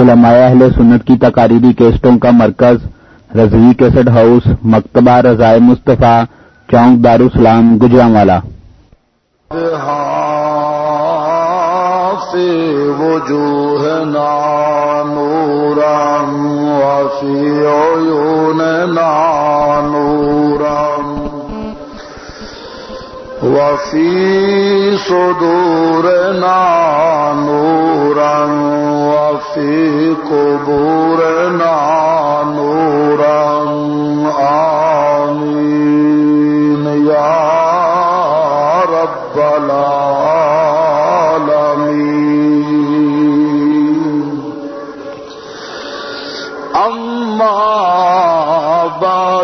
علماء اہل سنت کی تقاریری کیسٹوں کا مرکز، رضوی کیسٹ ہاؤس، مکتبہ رضائے مصطفیٰ، چونک دارالسلام گجرا والا وجوه نورا وفي وفي صدورنا نورا وفي قبورنا نورا آمين يا رب العالمين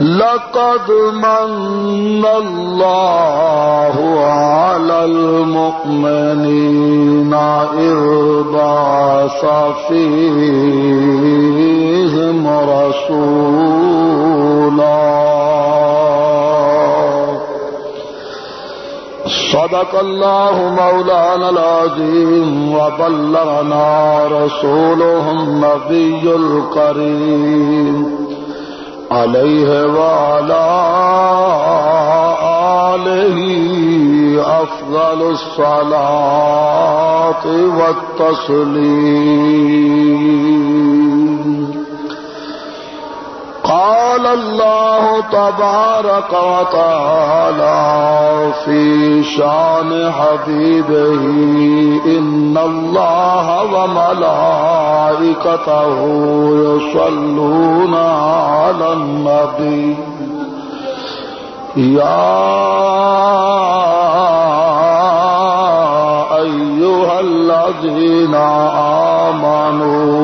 لقد من الله على المؤمنين إذ بعث فيهم رسولا. صدق الله مولانا العظيم وبلغنا رسوله النبي الكريم. عليه وعلى آله أفضل الصلاة والتسليم قال الله تبارك وتعالى في شان حبيبه إن الله وملائكته يصلون على النبي. يا أيها الذين آمنوا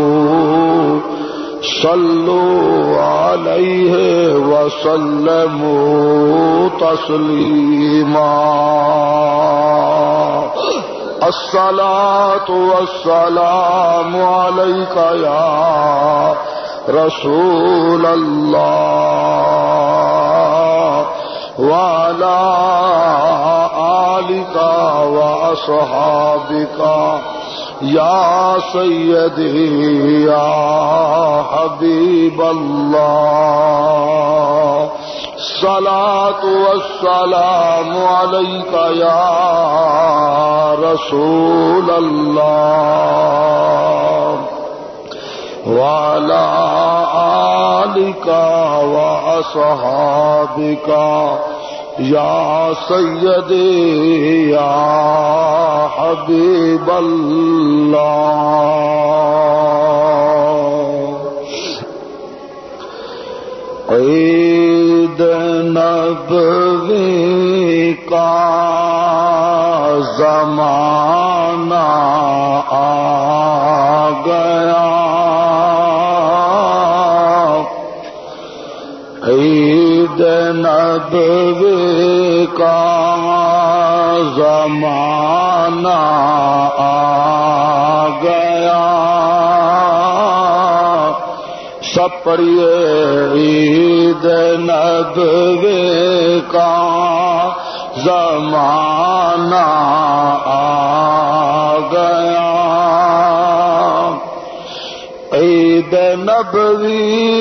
صلوا عليه وسلموا تسليما الصلاة والسلام عليك يا رسول الله وعلى آلك وأصحابك يا سيدي، يا حبيب الله، صلاة والسلام عليك يا رسول اللہ الله، وعلى آلك وأصحابك يا سيدي يا حبيب الله عيد نبوي کا زمانہ آ گیا۔ نبوی کا زمانہ آ گیا۔ سب عید نبوی کا زمانہ آ گیا۔ عید نبوی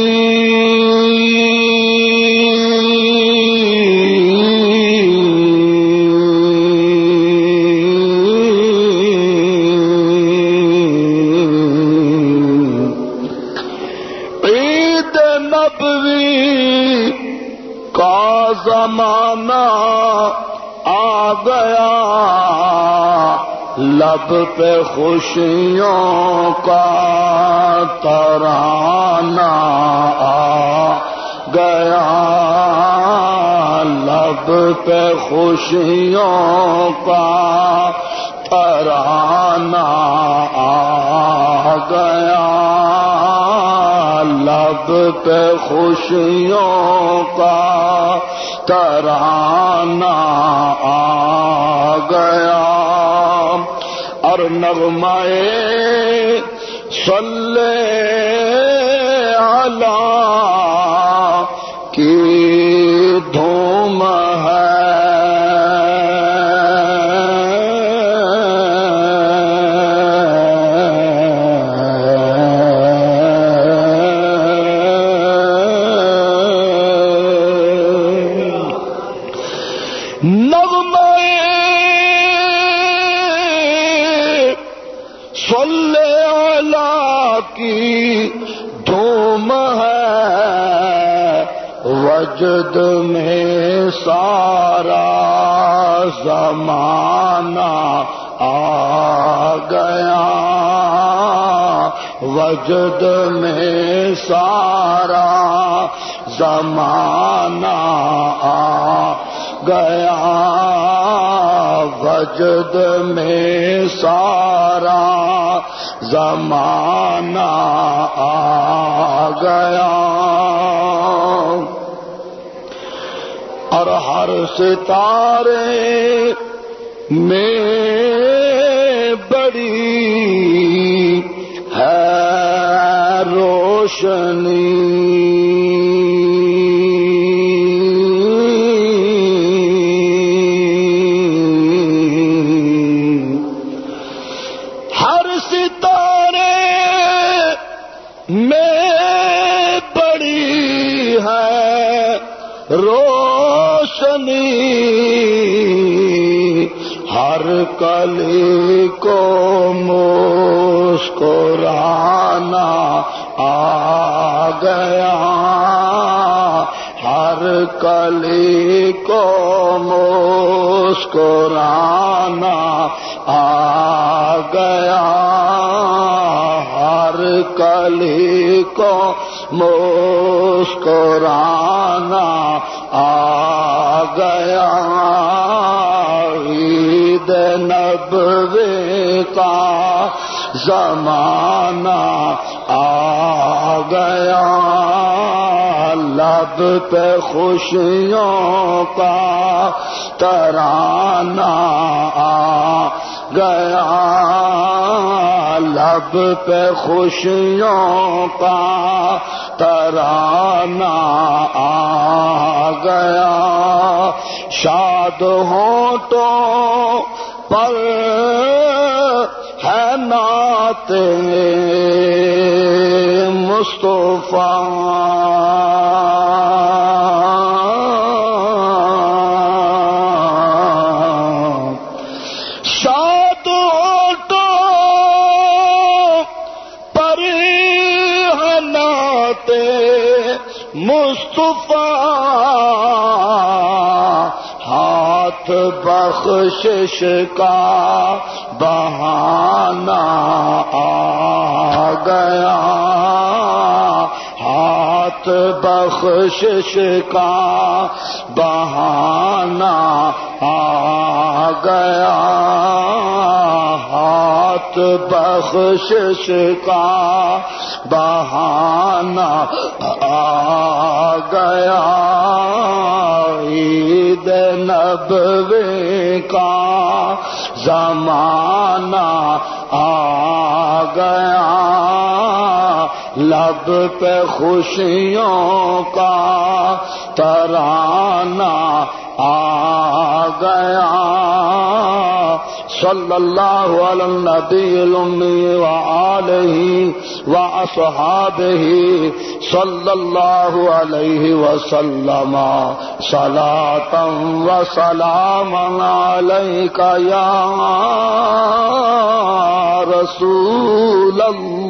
لب پہ خوشیوں کا ترانہ آ گیا۔ لب پہ خوشیوں کا ترانہ آ گیا۔ لب پہ خوشیوں کا ترانہ آ گیا۔ اور نغمائے سلے اللہ کی دھوم نغمائے وجد میں سارا زمانہ آ گیا۔ وجد میں سارا زمانہ آ گیا وجد میں سارا زمانہ آ گیا اور ہر ستارے میں بڑی ہے روشنی کلی کو مسکرانا آ گیا۔ ہر کلی کو مسکرانا آ گیا۔ ہر کلی کو مسکرانا آ گیا۔ نبوے کا زمانہ آ گیا۔ لب پہ خوشیوں کا ترانہ آ گیا، لب پہ خوشیوں کا ترانہ آ گیا۔ شاد ہوں تو پر ہے نات مصطفیٰ۔ بخشش کا بہانا آ گیا۔ ہاتھ بخشش کا بہانا آ گیا۔ ہاتھ بخشش کا بہانا آ گیا۔ عید نبوے کا زمانہ آ گیا۔ لب پہ خوشیوں کا ترانہ آ گیا۔ صلی اللہ علی النبی الامی وآلہ وأصحابه صلی اللہ علیہ وسلم صلاة وسلام علیک یا رسول اللہ۔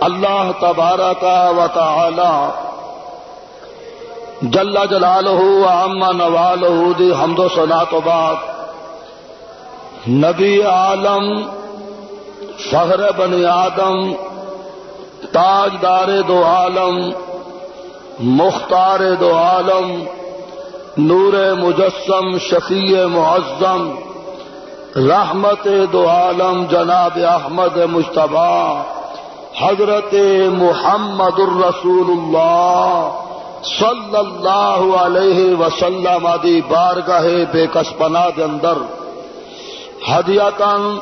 اللہ تبارک و تعالی جل جلالہ اما نوالہ دی حمد و سنا تو بعد نبی عالم، فخر بنی آدم، تاجدار دو عالم، مختار دو عالم، نور مجسم، شفیع معظم رحمت دو عالم جناب احمد مشتبہ حضرت محمد الرسول اللہ صلی اللہ علیہ وسلم آدی بارگاہ بے کسپنا دے اندر ہدیاتن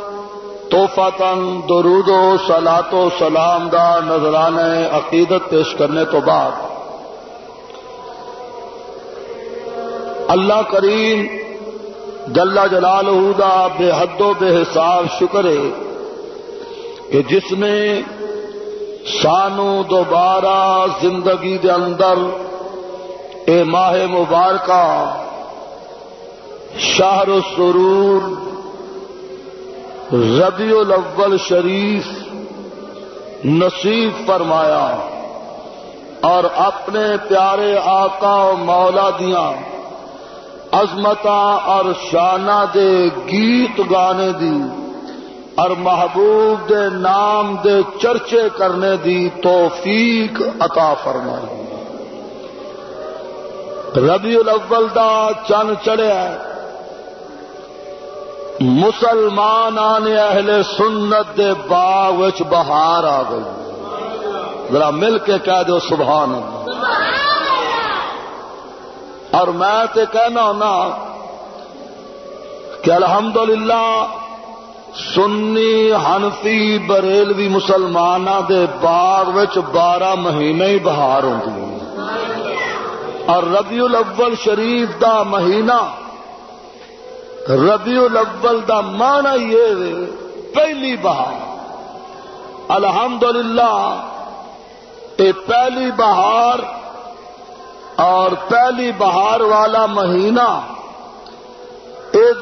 توفتن درود و سلاط و سلام دا نظران عقیدت پیش کرنے تو بعد۔ اللہ کریم جلا جلال دا بے حد و بے حساب شکر ہے کہ جس نے سانو دوبارہ زندگی دے اندر اے ماہ مبارکہ شہر و سرور ربیع الاول شریف نصیب فرمایا اور اپنے پیارے آقا و مولا دیاں عظمت اور شانہ دے گیت گانے دی، اور محبوب دے نام دے چرچے کرنے دی توفیق عطا فرمائی۔ ربیع الاول دا چن چڑھیا مسلمان آنے اہل سنت دے باغ وچ بہار آ گئی۔ ذرا مل کے کہہ دو سبحان اللہ۔ اور میں تے کہنا ہونا کہ الحمدللہ سنی ہنفی بریلوی مسلمان دے باغ بارہ مہینے ہی بہار ہوتی اور ربیع الاول شریف دا مہینہ، ربیع الاول دا معنی یہ پہلی بہار۔ الحمدللہ، اے پہلی بہار اور پہلی بہار والا مہینہ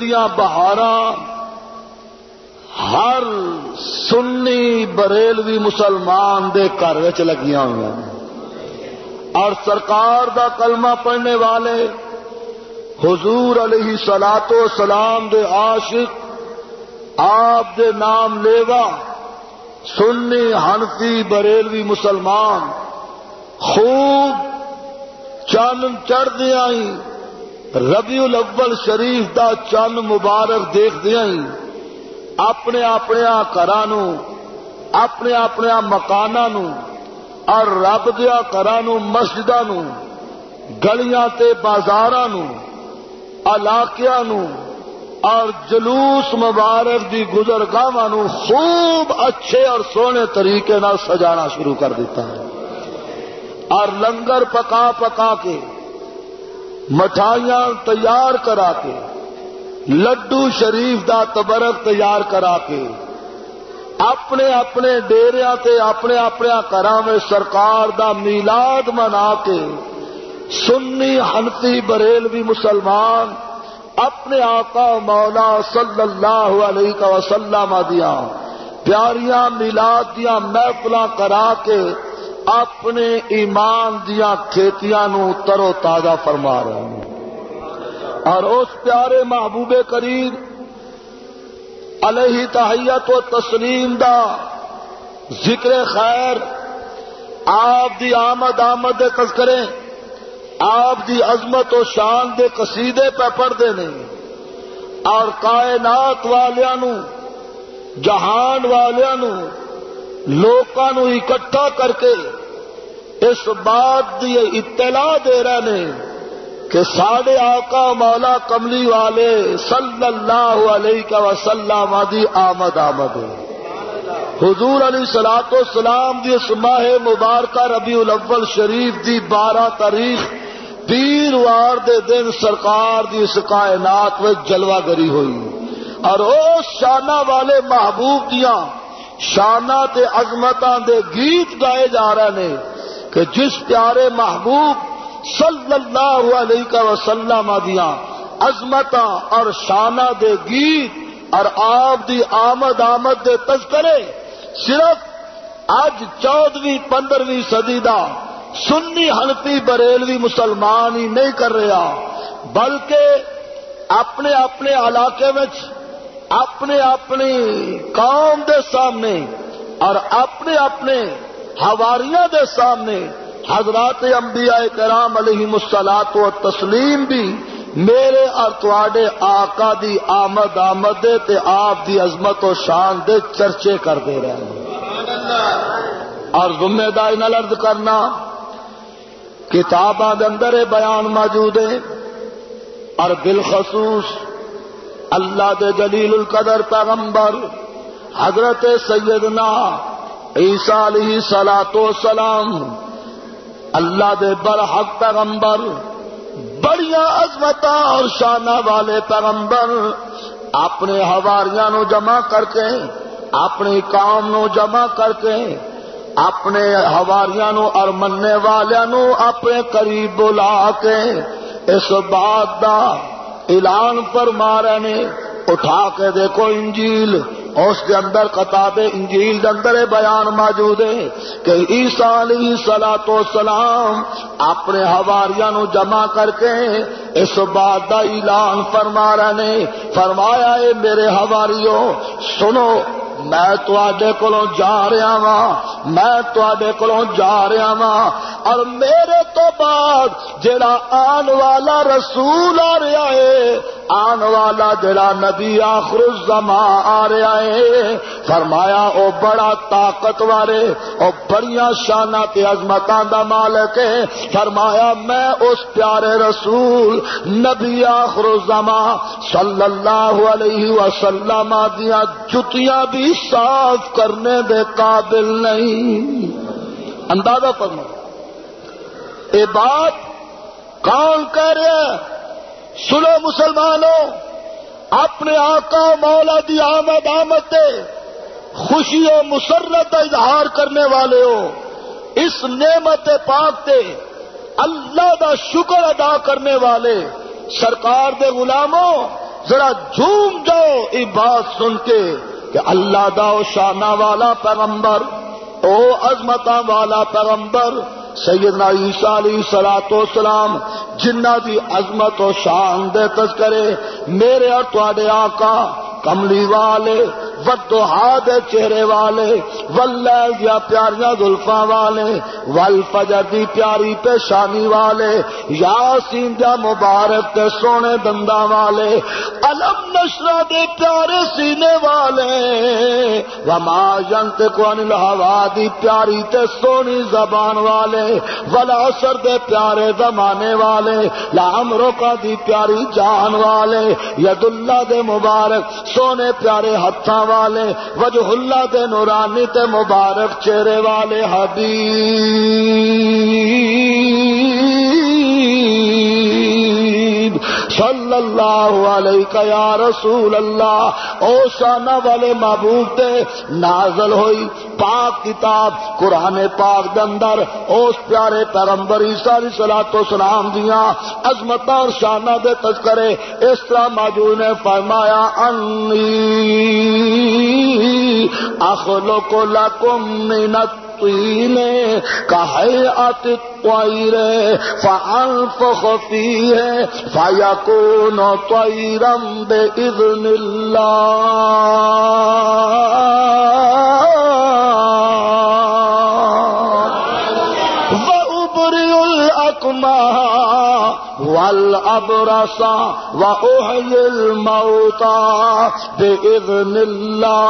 یہ بہارا، ہر سنی بریلوی مسلمان دے گھر لگیا ہوئی اور سرکار دا کلمہ پڑھنے والے، حضور علیہ سلاط و سلام دے عاشق، آپ دے نام لیوا، سنی ہنفی بریلوی مسلمان، خوب چن چڑھ دیا ربیع الاول شریف دا چن مبارک دیکھ دیا اپنے اپنے گھر اپنے اپنے مکانوں اور رب دیا گھر مسجد گلیاں تے بازار علاقیا اور جلوس مبارک دی گزرگاہ خوب اچھے اور سونے طریقے سجانا شروع کر دیتا ہے۔ اور لنگر پکا پکا کے، مٹھائیاں تیار کرا کے، لڈو شریف دا تبرک تیار کرا کے، اپنے اپنے ڈیریا تے اپنے اپنے گھر میں سرکار دا میلاد منا کے، سنی ہنسی بریلوی مسلمان اپنے آقا مولا صلی اللہ علیہ وسلم دیا، پیاریاں میلاد دیا محفل کرا کے اپنے ایمان دیا کھیتیاں نو ترو تازہ فرما رہے ہیں۔ اور اس پیارے محبوب کریم علیہ تحیت و تسلیم دا ذکر خیر آپ دی آمد آمد دے تذکرے، آپ دی عظمت و شان دے قصیدے پہ پڑھتے نہیں اور کائنات والوں جہان والوں لوگوں اکٹھا کر کے اس بات کی اطلاع دے رہے ہیں کہ ساڈے آقا مولا کملی والے صلی اللہ علیہ وسلم دی آمد آمد حضور علی سلاط و سلام دی ماہ مبارکہ ربیع الاول شریف دی بارہ تاریخ پیر وار دے دن سرکار دی اس کائنات میں جلوہ گری ہوئی۔ اور اس شانہ والے محبوب دیاں شانہ تے عظمتاں دے گیت گائے جا رہے ہیں کہ جس پیارے محبوب صلی اللہ علیہ وسلم دیا عظمت اور شانہ دے گیت اور آپ دی آمد آمد دے تذکرے صرف اج چودویں پندرہویں صدی دا سنی ہنفی بریلوی مسلمان ہی نہیں کر رہا، بلکہ اپنے اپنے علاقے میں اپنے اپنی قوم دے سامنے اور اپنے اپنے ہواریاں دے سامنے حضرات انبیاء کرام علیہ مسلاط و تسلیم بھی میرے اور تواڈے آقا دی آمد آمد تے آپ دی عظمت و شان دے چرچے کرتے رہے اور ذمہ داری نہ لرد کرنا، کتاباں اندر بیان موجود ہے اور بالخصوص اللہ دے جلیل القدر پیغمبر حضرت سیدنا عیسیٰ علیہ سلا تو سلام اللہ دے برحق پیغمبر، بڑیاں عظمت اور شانہ والے پیغمبر اپنے ہواریاں نو جمع کر کے، اپنی قوم نو جمع کر کے، اپنے ہواریاں نو اور مننے والیاں نو اپنے قریب بلا کے، اس بات دا اعلان پر رہے نے اٹھا کے دیکھو انجیل۔ اس کے اندر کتاب انجیل کے اندر بیان موجود ہے کہ عیسیٰ علیہ سلا تو سلام اپنے ہواریاں نو جمع کر کے اس بات کا اعلان فرما رہے نے فرمایا اے میرے ہواریوں سنو میں تے کو جا رہا وا میں تے کو جا رہا وا اور میرے تو بعد جڑا آن والا رسول آ رہا ہے، آن والا جڑا نبی آخر الزما آ رہا ہے، فرمایا او بڑا طاقت والے او بڑیاں شانہ تے عظمتاں دا مالک ہے۔ فرمایا میں اس پیارے رسول نبی آخر الزما صلی اللہ علیہ وسلم دیا جتیاں بھی صاف کرنے دے قابل نہیں۔ اندازہ فرما یہ بات کون کہہ رہے سنو مسلمانوں، اپنے آقا مولا دی آمد آمد دے خوشی و مسرت کا اظہار کرنے والے ہو۔ اس نعمت پاک تے اللہ دا شکر ادا کرنے والے۔ سرکار دے غلاموں، ذرا جھوم جاؤ، یہ بات سن کے۔ کہ اللہ دا شانہ والا پیغمبر، او عظمت والا پیغمبر، سیدنا عیسیٰ علیہ سلا تو سلام جنہ دی عظمت و شان دے تذکرے، میرے اور تے آقا، کملی والے ودوہا دے چہرے والے ولیل دیا پیاریاں زلفا والے ول فجر دی پیاری پیشانی والے، یاسین دیا مبارک تے سونے دندا والے، علم نشرا دے پیارے سینے والے، وما جنت کو انل ہوا دی پیاری تے سونی زبان والے، ولا اثر دے پیارے زمانے والے لام روکا دی پیاری جان والے ید اللہ دے مبارک سونے پیارے ہتھاں والے وجہ اللہ دے نورانی تے مبارک چہرے والے حبیب صلی اللہ علیہ یا رسول اللہ او شانہ والے محبوب تے نازل ہوئی پاک کتاب قرآن پاک دے اندر اس پیارے پیغمبر عیسیٰ علیہ الصلوۃ تو سلام دیاں عظمت اور شانہ دے تذکرے اس طرح موجود نے فرمایا، انی اخلق لکم من الطین کہیعت الطیر فانفخ فیہ فیکون طیرا بإذن اللہ الأكمه والأبرص وأحيي الموتى بإذن الله.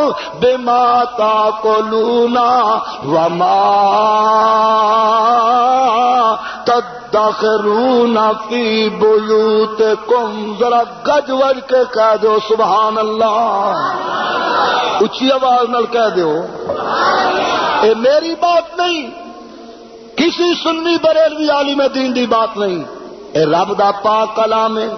وأنبئكم بما تأكلون وما تدخرون في بيوتكم ذرا گج وج کے کہہ دو، سبحان اللہ۔ اچھی آواز نال کہہ دو۔ اے میری بات نہیں، کسی سنی بریلوی عالم دین دی بات نہیں۔ اے رب دا پاک کلام ہے،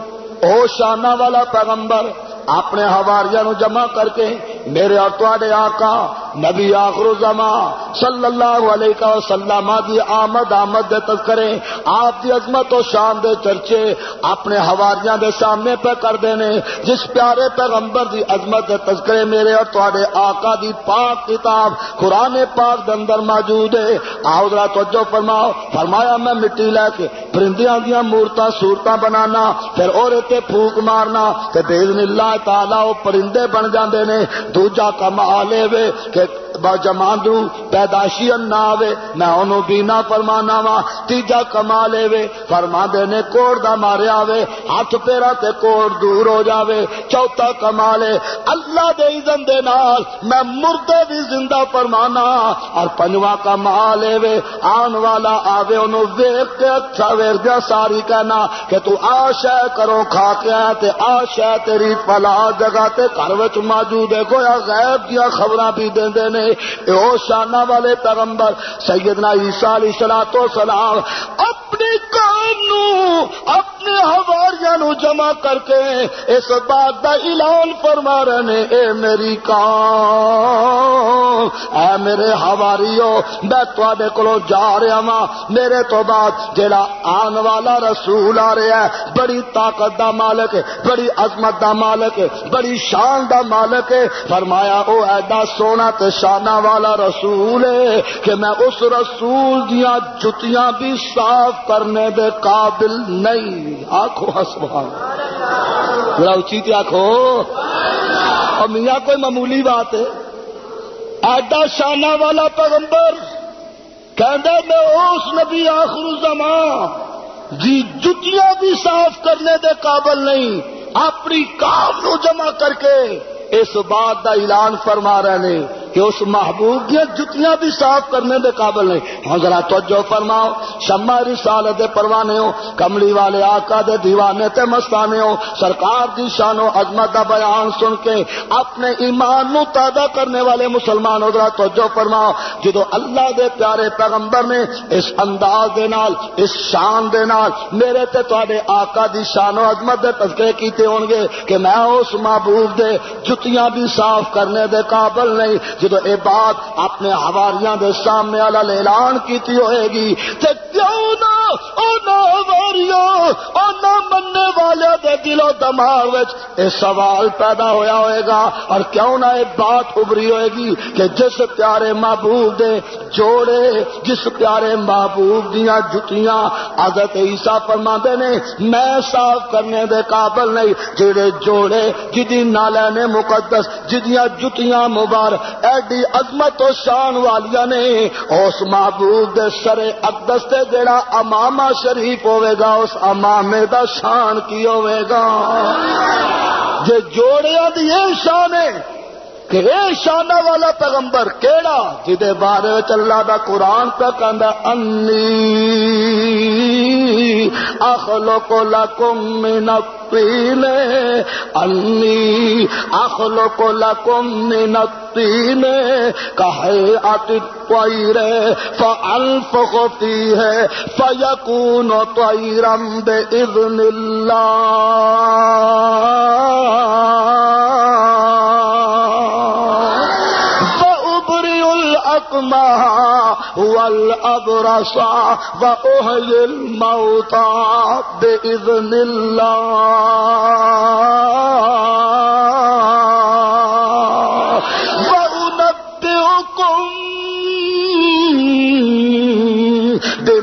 او شانہ والا پیغمبر اپنے ہواریاں نو جمع کر کے میرے اور آقا نبی آخر زما صلی اللہ علیہ وسلم دی آمد آمد دے تذکرے، آپ دی عظمت و شان دے چرچے اپنے ہواریاں دے سامنے پہ کر دینے، جس پیارے پیغمبر دی عظمت دے تذکرے میرے اور تے آقا دی پاک کتاب قرآن پاک دے اندر موجود ہے۔ آؤ ذرا توجہ فرماؤ، فرمایا میں مٹی لے کے پرندیاں دیا مورتاں صورتاں بنانا، پھر اور پھوک مارنا، تے بے اللہ اللہ تعالی وہ پرندے بن جاندے نے، دوجا کم آ لے وے کہ جے جماندو پیداشی نہ آوے میں انہوں بھی نہ فرمانا وا۔ تیجا کما لے وے فرما دے نے کوڑ دا مارے آوے ہاتھ پیرا تے کوڑ دور ہو جاوے۔ چوتھا کما لے، اللہ دے اذن دے نال میں مردے بھی زندہ فرمانا۔ اور پنجواں کما لے وے، آن والا آوے، انہوں ویک کے اچھا ویر دیا ساری کہنا کہ تو آشے کرو، کھا کے آئے تے آشے تیری پلا جگہ تے گھر وچ موجود ہے۔ گویا غیب دیا خبراں بھی دیندے نے۔ اے او شانہ والے پیغمبر سیدنا عیسیٰ علیہ الصلوۃ والسلام اپنی قوم نو، اپنے حواریاں نو جمع کر کے اس بات دا اعلان فرما رہے نے اے میری قوم، اے میرے حواریو میں تواڈے کولوں جا رہا ہاں۔ میرے تو بعد جڑا آن والا رسول آ رہا ہے، بڑی طاقت دا مالک ہے بڑی عظمت دا مالک ہے بڑی شان دا مالک ہے۔ فرمایا، او ایڈا سونا تے شانہ والا رسول ہے کہ میں اس رسول دیا جتیاں بھی صاف کرنے دے قابل نہیں۔ آخو ہسبان اچھی آخو اور میاں، کوئی معمولی بات ہے؟ ایڈا شانہ والا پیغمبر کہندا میں اس نبی آخر زمان جی جتیاں بھی صاف کرنے دے قابل نہیں۔ اپنی کام نو جمع کر کے اس بات دا اعلان فرما رہے ہیں کہ اس محبوب دیا جتیاں بھی صاف کرنے دے قابل نہیں۔ ہاں ذرا توجہ فرماؤ۔ شما رسالت پروانے ہو، کملی والے آقا دے دیوانے تے مستانے ہو۔ سرکار دی شان و عظمت دا بیان سن کے اپنے ایمان نو تازہ کرنے والے مسلمان ذرا توجہ فرماؤ۔ جدو اللہ دے پیارے پیغمبر نے اس انداز دے نال، اس شان دے نال میرے تے تواڈے آقا دی شان و عظمت دے تذکرے کیتے ہون گے کہ میں اس محبوب دے جتیاں بھی صاف کرنے دے قابل نہیں۔ جدو اے بات اپنے ہواریاں دے سامنے والا اعلان کیتی ہوئے گی، تے کیوں نہ او نہ مننے والے دے دل و دماغ وچ اے سوال پیدا ہویا ہوئے گا اور کیوں نہ اے بات ابری ہوئے گی کہ جس پیارے محبوب دے جوڑے، جس پیارے محبوب دیاں جتیاں حضرت عیسیٰ فرماندے نے، میں صاف کرنے دے قابل نہیں، جڑے جوڑے، جدی نالین مقدس، جدیاں جتیاں مبارک ایڈی عظمت و شان والیا نے اس محبوب دے سر اقدس تے جڑا امامہ شریف ہوے گا، اس امامے دا شان کی ہوے گا؟ جے جوڑیا دی یہ شان ہے کہ اے شانہ والا پیغمبر کیڑا جدے بارے اللہ دا قرآن پہ کہندا انی اخلق لکم من الطین انی اخلق لکم من الطین کہیعت الطیر فانفخ فیہ فیکون طیرا بإذن اللہ فأبرئ الأكمه والأبرص وأحيي الموتى باذن الله.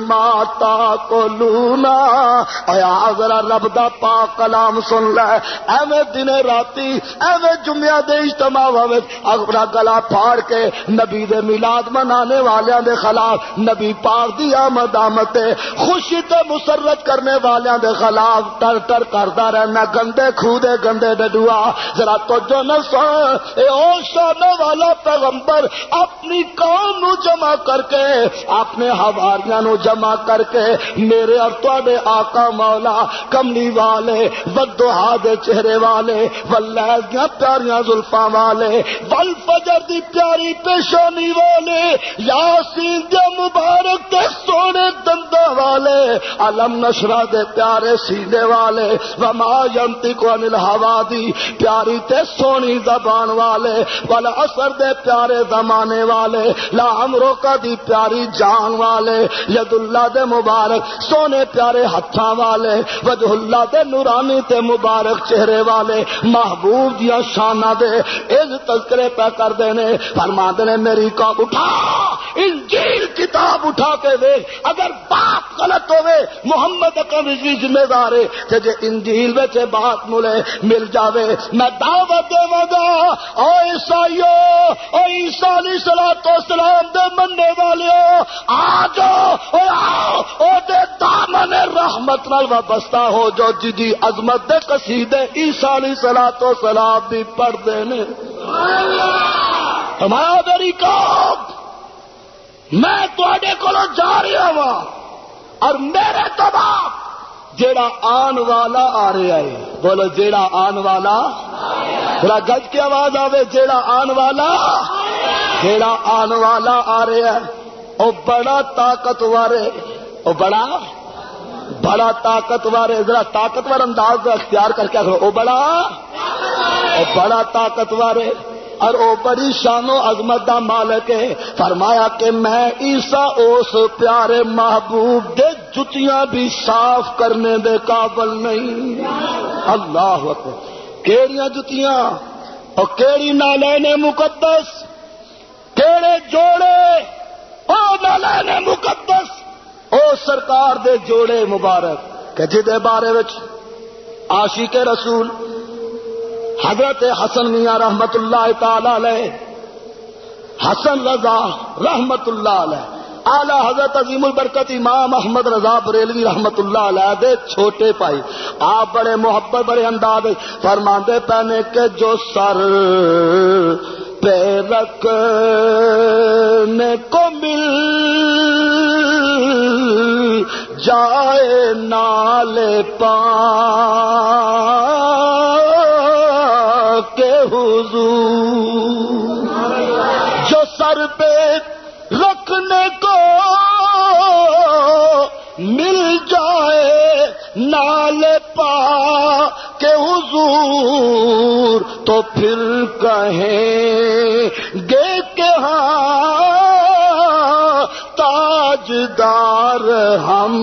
وأنبئكم بما تاكلون ایا ذرا رب دا پاک کلام سن لے۔ ایویں دن راتی، ایویں جمعہ دے اجتماع وچ اپنا گلا پھاڑ کے نبی دے میلاد منانے والےاں دے خلاف، نبی پاک دی آمد آمد خوشی تے مسرت کرنے والےاں دے خلاف ٹر ٹر کردا رہنا۔ گندے کھو دے گندے ڈڈوا ذرا توجہ نہ سن۔ اے او شان والا پیغمبر اپنی قوم نو جمع کر کے، اپنے حواریاں نو جمع جمع کر کے، میرے اور تے آقا مولا کملی والے ودوہا دے چہرے والے ولیل دیا پیاریاں زلفاں والے، ول فجر دی پیاری پیشانی والے، یاسین دے مبارک دے سونے دندا والے، علم نشرا دے پیارے سینے والے، وما ینتی کو انل ہوا دی پیاری تے سونی زبان والے ول اثر دے پیارے زمانے والے، لا امرو کا دی پیاری جان والے ید اللہ دے مبارک، سونے پیارے ہاتھاں والے، وجہ اللہ دے نورانی تے مبارک چہرے والے، محبوب دیا شانہ دے اس تذکرے پہ کر دینے فرما دینے میری کا اٹھا! انجیل کتاب اٹھا کے دے اگر بات غلط ہوئے، محمد اکرم رضوی ذمہ دار ہے جے انجیل وچ بات ملے، مل جاوے، میں دعوت دے گا او عیسائیو او عیسی علیہ الصلوۃ والسلام دے مننے والےو آ جاؤ او آؤ دے دامن رحمت نال وابستہ ہو جو جدی عظمت دے قصیدے عیسی علیہ الصلوۃ والسلام بھی پڑھ دے نے ہمارا میری قوم میں تے کو جا رہا ہوا اور میرے تو باپ جیڑا آن والا آ رہا ہے۔ بولو جیڑا آن والا تھوڑا گج کی آواز آوے، جیڑا آن والا جیڑا آن والا آ رہا ہے۔ وہ بڑا طاقتور ہے۔ وہ بڑا؟ بڑا طاقتور ہے۔ ذرا طاقتور انداز اختیار کر کے وہ بڑا؟ وہ بڑا طاقتور ہے۔ اور او بڑی شان و عظمت دا مالک ہے۔ فرمایا کہ میں عیسا اس پیارے محبوب دے جتیاں بھی صاف کرنے دے قابل نہیں۔ اللہ کیڑیاں جتیاں؟ اور کیڑی نالین مقدس؟ کیڑے جوڑے؟ او نالین مقدس، او سرکار دے جوڑے مبارک، کہ جدے بارے وچ عاشق رسول حضرت حسن میاں رحمت اللہ تعالی علیہ، حسن رضا رحمت اللہ علیہ آلہ حضرت عظیم البرکت امام احمد رضا بریلوی رحمت اللہ علیہ دے چھوٹے پائی۔ آپ بڑے محبت، بڑے انداز فرماندے پہنے کے جو سر پہ رکھنے کو مل جائے نالے پا کے حضور۔ جو سر پہ رکھنے کو مل جائے نال پا کے حضور۔ تو پھر کہیں گے کہ ہاں تاجدار ہم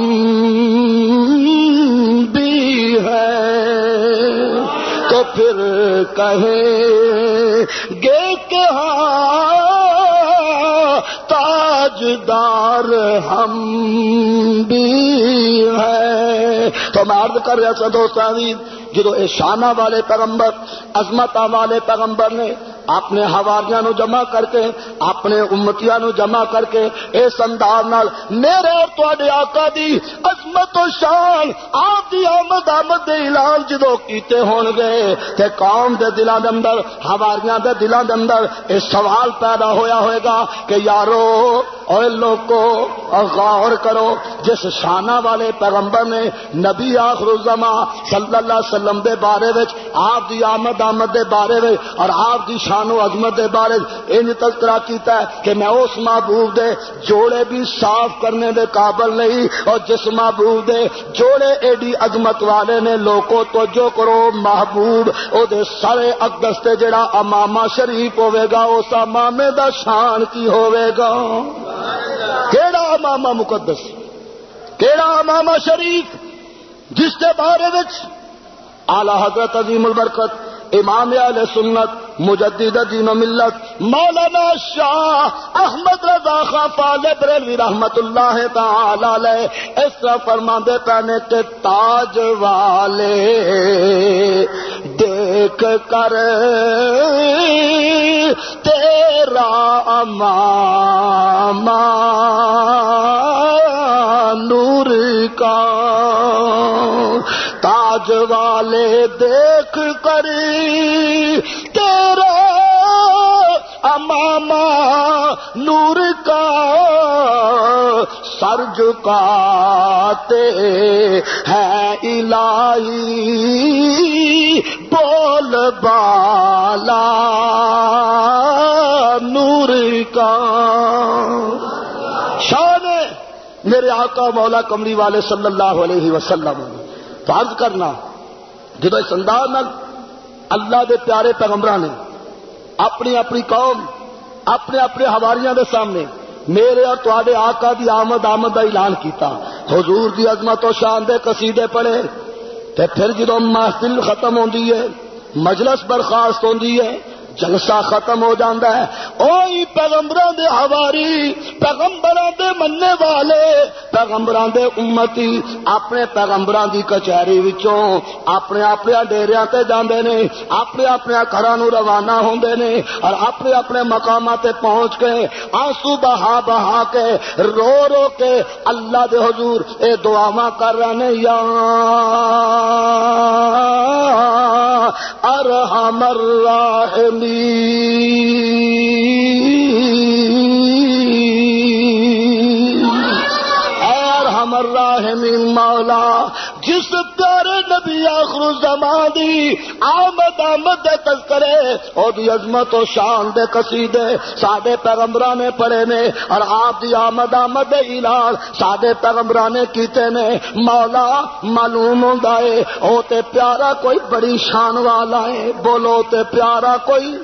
بھی ہیں۔ تو پھر کہیں گے کہ ہاں تاجدار ہم بھی ہیں۔ تو میں عرض کر رہا تھا دوستانی جدو اے شانہ والے پیغمبر عظمت والے پیغمبر نے اپنے ہواریاں نو جمع کر کے اپنے امتیاں نو جمع کر کے اس انداز نال، میرے اور تواڈے آقا دی عظمت و شان، آپ دی آمد آمد دے اعلان جدو کیتے ہون گے، تے قوم دے دلاں دے اندر ہواریاں دے دلاں دے اندر اے سوال پیدا ہویا ہوئے گا کہ یارو اور لوگو غور کرو، جس شانہ والے پیغمبر نے نبی آخر الزما صلی اللہ علیہ وسلم دے بارے وچ، آپ دی آمد آمد دے بارے وچ اور آپ دی شان و عظمت دے بارے ان تذکرہ کیتا ہے کہ میں اس محبوب دے جوڑے بھی صاف کرنے دے قابل نہیں اور جس محبوب دے جوڑے ایڈی عظمت والے نے لوگوں تو جو کرو، محبوب، او دے سارے اقدس تے جڑا امامہ شریف ہوے گا، اس امامے دا شان کی ہوے گا؟ کیڑا امامہ مقدس؟ کیڑا امامہ شریف؟ جس کے بارے وچ اعلی حضرت عظیم البرکت، امام علیہ سنت، مجدد دین و ملت، مولانا شاہ احمد رضا خان فال بریلوی رحمت اللہ تعالی علیہ، اس طرح فرما دے پہنے کے تاج والے دیکھ کر تیرا امام نور کا تاج والے دیکھ کر تیرا اماما نور کا سر جھکاتے ہیں الہی بول بالا نور کا شان میرے آقا مولا کمری والے صلی اللہ علیہ وسلم فرض کرنا، جدو اس انداز نال اللہ دے پیارے پیغمبر نے اپنی اپنی قوم، اپنے اپنے ہواریاں دے سامنے میرے اور تے آقا دی آمد آمد کا اعلان کیتا۔ حضور دی عظمت و شان دے قصیدے پڑے تے پھر جدو محفل ختم ہوندی ہے، مجلس برخاست ہوندی ہے جلسہ ختم ہو جاتا ہے۔ اوئی پیغمبر دے ہواری پیغمبر دے مننے والے پیغمبر دے امتی اپنے پیغمبر دی کچہری وچوں، اپنے اپنے ڈیریا تے جاندے نے، اپنے اپنے گھراں نو روانہ ہوندے نے، اور اپنے اپنے مقامات تے پہنچ کے آنسو بہا بہا کے رو رو کے اللہ دے حضور اے دعاواں کر رہے نے، یا ارحم الراحمین۔ مولا جس پیارے نبی آخر زمان دی آمد آمد دے تذکرے او دی عظمت و شان دے قصیدے ساڈے پیغمبران نے پڑھے نے اور آپ دی آمد آمد دے اعلان ساڈے پیغمبران نے کیتے نے، مولا معلوم ہوندا ہے، او تے پیارا کوئی بڑی شان والا ہے، بولو تے پیارا کوئی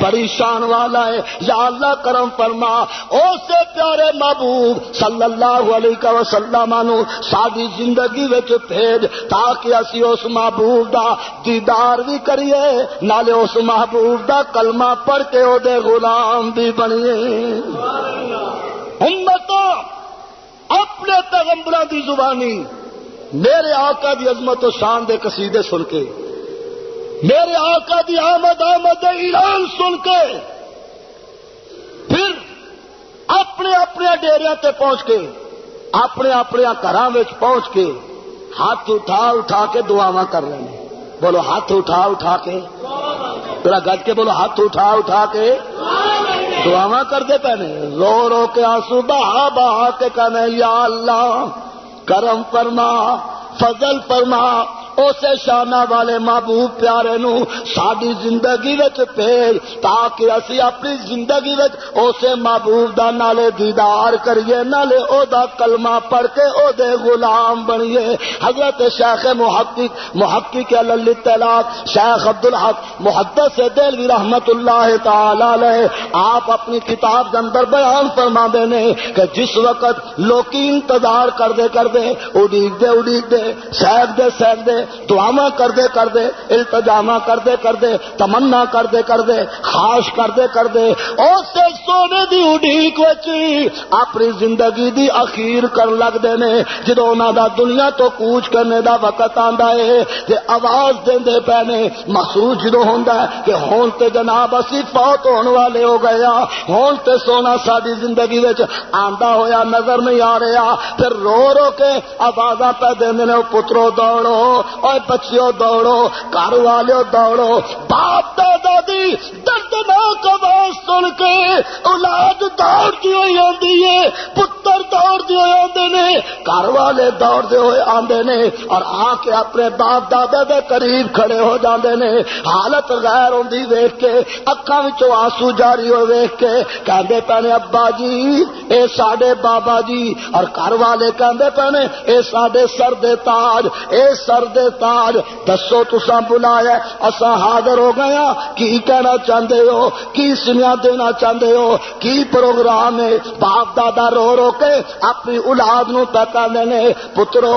بڑی شان والا ہے۔ یا اللہ کرم فرما۔ اسے پیارے محبوب صلی اللہ علیہ وسلم ساری زندگی بھیج تاکہ اسی اس محبوب دا دیدار بھی کریے، نالے اس محبوب دا کلمہ پڑھ کے وہ غلام بھی بنیے۔ ہمت اپنے پیغمبر دی زبانی، میرے آقا دی عظمت و شان دے قصیدے سن کے۔ میرے آقا دی آمد آمد اعلان سن کے پھر اپنے اپنے ڈیریا تے پہنچ کے، اپنے اپنے گھر پہنچ کے ہاتھ اٹھا اٹھا کے دعوا کر رہے ہیں۔ بولو ہاتھ اٹھا اٹھا کے تھوڑا گج کے بولو ہاتھ اٹھا اٹھا کے دعوا کرتے پہنے۔ رو رو کے آنسو بہا بہا کے کہنے، یا اللہ، کرم فرما، فضل فرما اسے شانہ والے محبوب پیارے نو ساری زندگی وچ پھیل تاکہ اسی اپنی زندگی وچ اسے محبوب دا نالے دیدار کریے، نالے او دا کلمہ پڑھ کے او دے غلام بنیے۔ حضرت شیخ محقق محقق علی اطلاق شیخ عبد الحق محدث سے دل رحمت اللہ تعالی علیہ آپ اپنی کتاب کے اندر بیان فرما دینے کہ جس وقت لوکی انتظار کر دے کر دے اڑیک دے اڑیک دے سیک دے سیک دے دعوا کر دے کر دے، التجامہ کر دے کر دے، تمنا کر دے کر دے خاص کر دے کر دے۔ اسے سونے دی اڈیک اپنی زندگی دی اخیر کر لگ دے نے۔ جدو انہوں دا دنیا تو کوچ کرنے دا وقت آندا ہے تے آواز دے دے پینے محسوس جدو ہوندا ہے کہ ہون تے جناب اسی فوت ہون والے ہو گیا ہون تے سونا ساری زندگی وچ آندا ہویا، نظر نہیں آ رہا۔ پھر رو رو کے آوازاں پہ دے پترو دوڑو۔ اور بچیوں دوڑو، گھر والے دوڑو۔ باپ دادا دی دردناک آواز سن کے اولاد دوڑتی ہوئی آتی ہے، پتر دوڑتے ہوئے آتے نے، گھر والے دوڑتے ہوئے آتے نے، اور آ کے اپنے باپ دادا دے قریب کھڑے ہو جاندے نے۔ حالت غیر ہوندی ویخ کے، اکھاں وچوں آنسو جاری ہوئے ویخ کے، کہندے پہنے، ابا جی اے ساڈے بابا جی۔ اور گھر والے کہندے پہنے، اے ساڈے سر دے تاج، اے سر دے تاج، دسو تسا بلایا اصا حاضر ہو گیا ہاں۔ کی کہنا چاہتے ہو؟ کی سنیا دینا چاہتے ہو؟ کی پروگرام ہے؟ باپ دادا رو رو کے اپنی اولاد نو پتا دینے پترو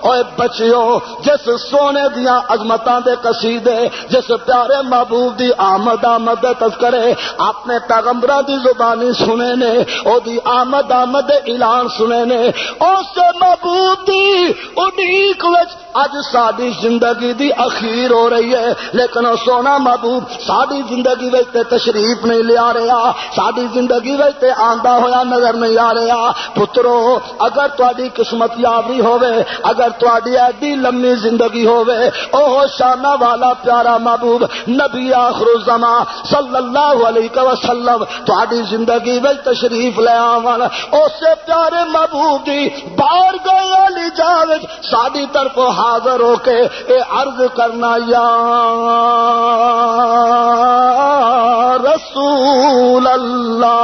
اوے بچیو، جس سونے دیا عظمت دے قصیدے جس پیارے محبوب دی آمد آمد تذکرے اپنے پیغمبر دی زبانی سنے نے، او دی آمد آمد اعلان سنے نے۔ اس محبوب دی اڈیک وچ اج ساری زندگی دی اخیر ہو رہی ہے، لیکن او سونا محبوب ساری زندگی تے تشریف نہیں لیا رہا ساری زندگی تے آندا ہوا نظر نہیں آ رہا۔ پترو، اگر تاری قسمت یابی ہوے اگر تاری ایڈی لمبی زندگی ہوے او شانہ والا پیارا محبوب، نبی آخر زما صلی اللہ علیہ وسلم تاری زندگی میں تشریف لے آن اسے پیارے محبوب دی بار گئے جاوے ساری طرف حاضر ہو کے اے عرض کرنا یا رسول اللہ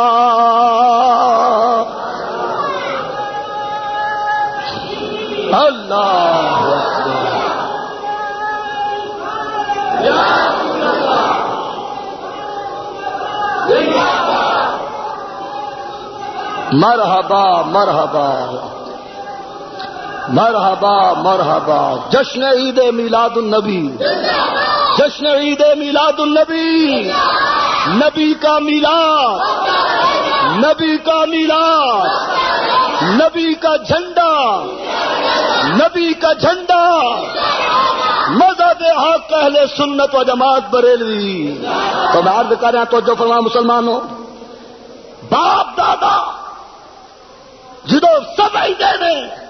اللہ مرحبا مرحبا مرحبا مرحبا، جشن عید میلاد النبی۔ جشن عید میلاد النبی۔ نبی کا میلاد۔ نبی کا میلاد۔ نبی کا جھنڈا۔ نبی کا جھنڈا۔ مذہب حق، اہل سنت و جماعت بریلوی۔ تو میں عرض کر رہا تو جو فرما مسلمانوں، باپ دادا جدو سمجھ دے دیں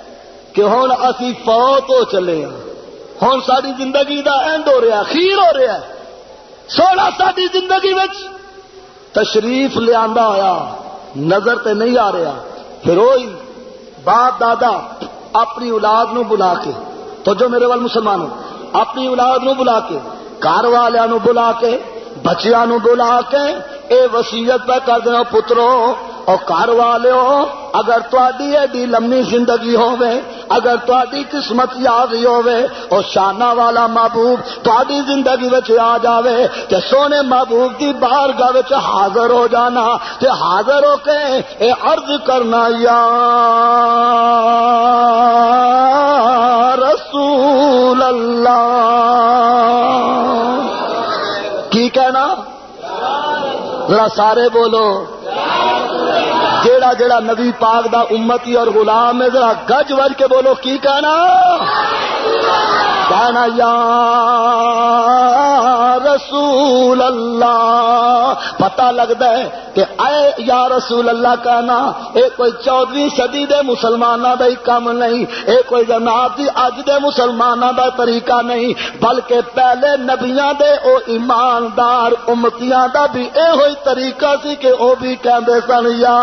کہ ہوں اسی فوت ہو چلے ہاں ہوں ساری زندگی دا اینڈ ہو رہا خیر ہو رہا سونا ساری زندگی وچ تشریف لیا ہوا نظر تے نہیں آ رہا۔ پھر وہی باپ دادا اپنی اولاد نو بلا کے تو جو میرے وال مسلمان اپنی اولاد نو بلا کے، گھر والوں بلا کے بچیا نو بلا کے، اے وسیعت پہ کر دینا پترو اور گھر والے اگر تاری ایڈی لمبی زندگی ہوے اگر تاری قسمت یاد ہی اور شانہ والا محبوب تاری زندگی وچ آ جاوے، تے سونے محبوب کی بار گاہ حاضر ہو جانا، تے حاضر ہو کے اے عرض کرنا، یا رسول اللہ۔ کی کہنا؟ ذرا سارے بولو۔ جیڑا جیڑا نبی پاک دا امتی اور غلام ہے، ذرا گج وج کے بولو، کی کہنا؟ کہنا، یا رسول اللہ پتا لگتا ہے کہ اے یا رسول اللہ کہنا، اے کوئی چودویں صدی دے مسلمانوں کا ہی کم نہیں، اے کوئی جناب دی اج دے مسلمانوں کا طریقہ نہیں، بلکہ پہلے نبیاں دے، او ایماندار امتیاں دا بھی اے ہوئی طریقہ سی کہ او بھی کہندے سن، یا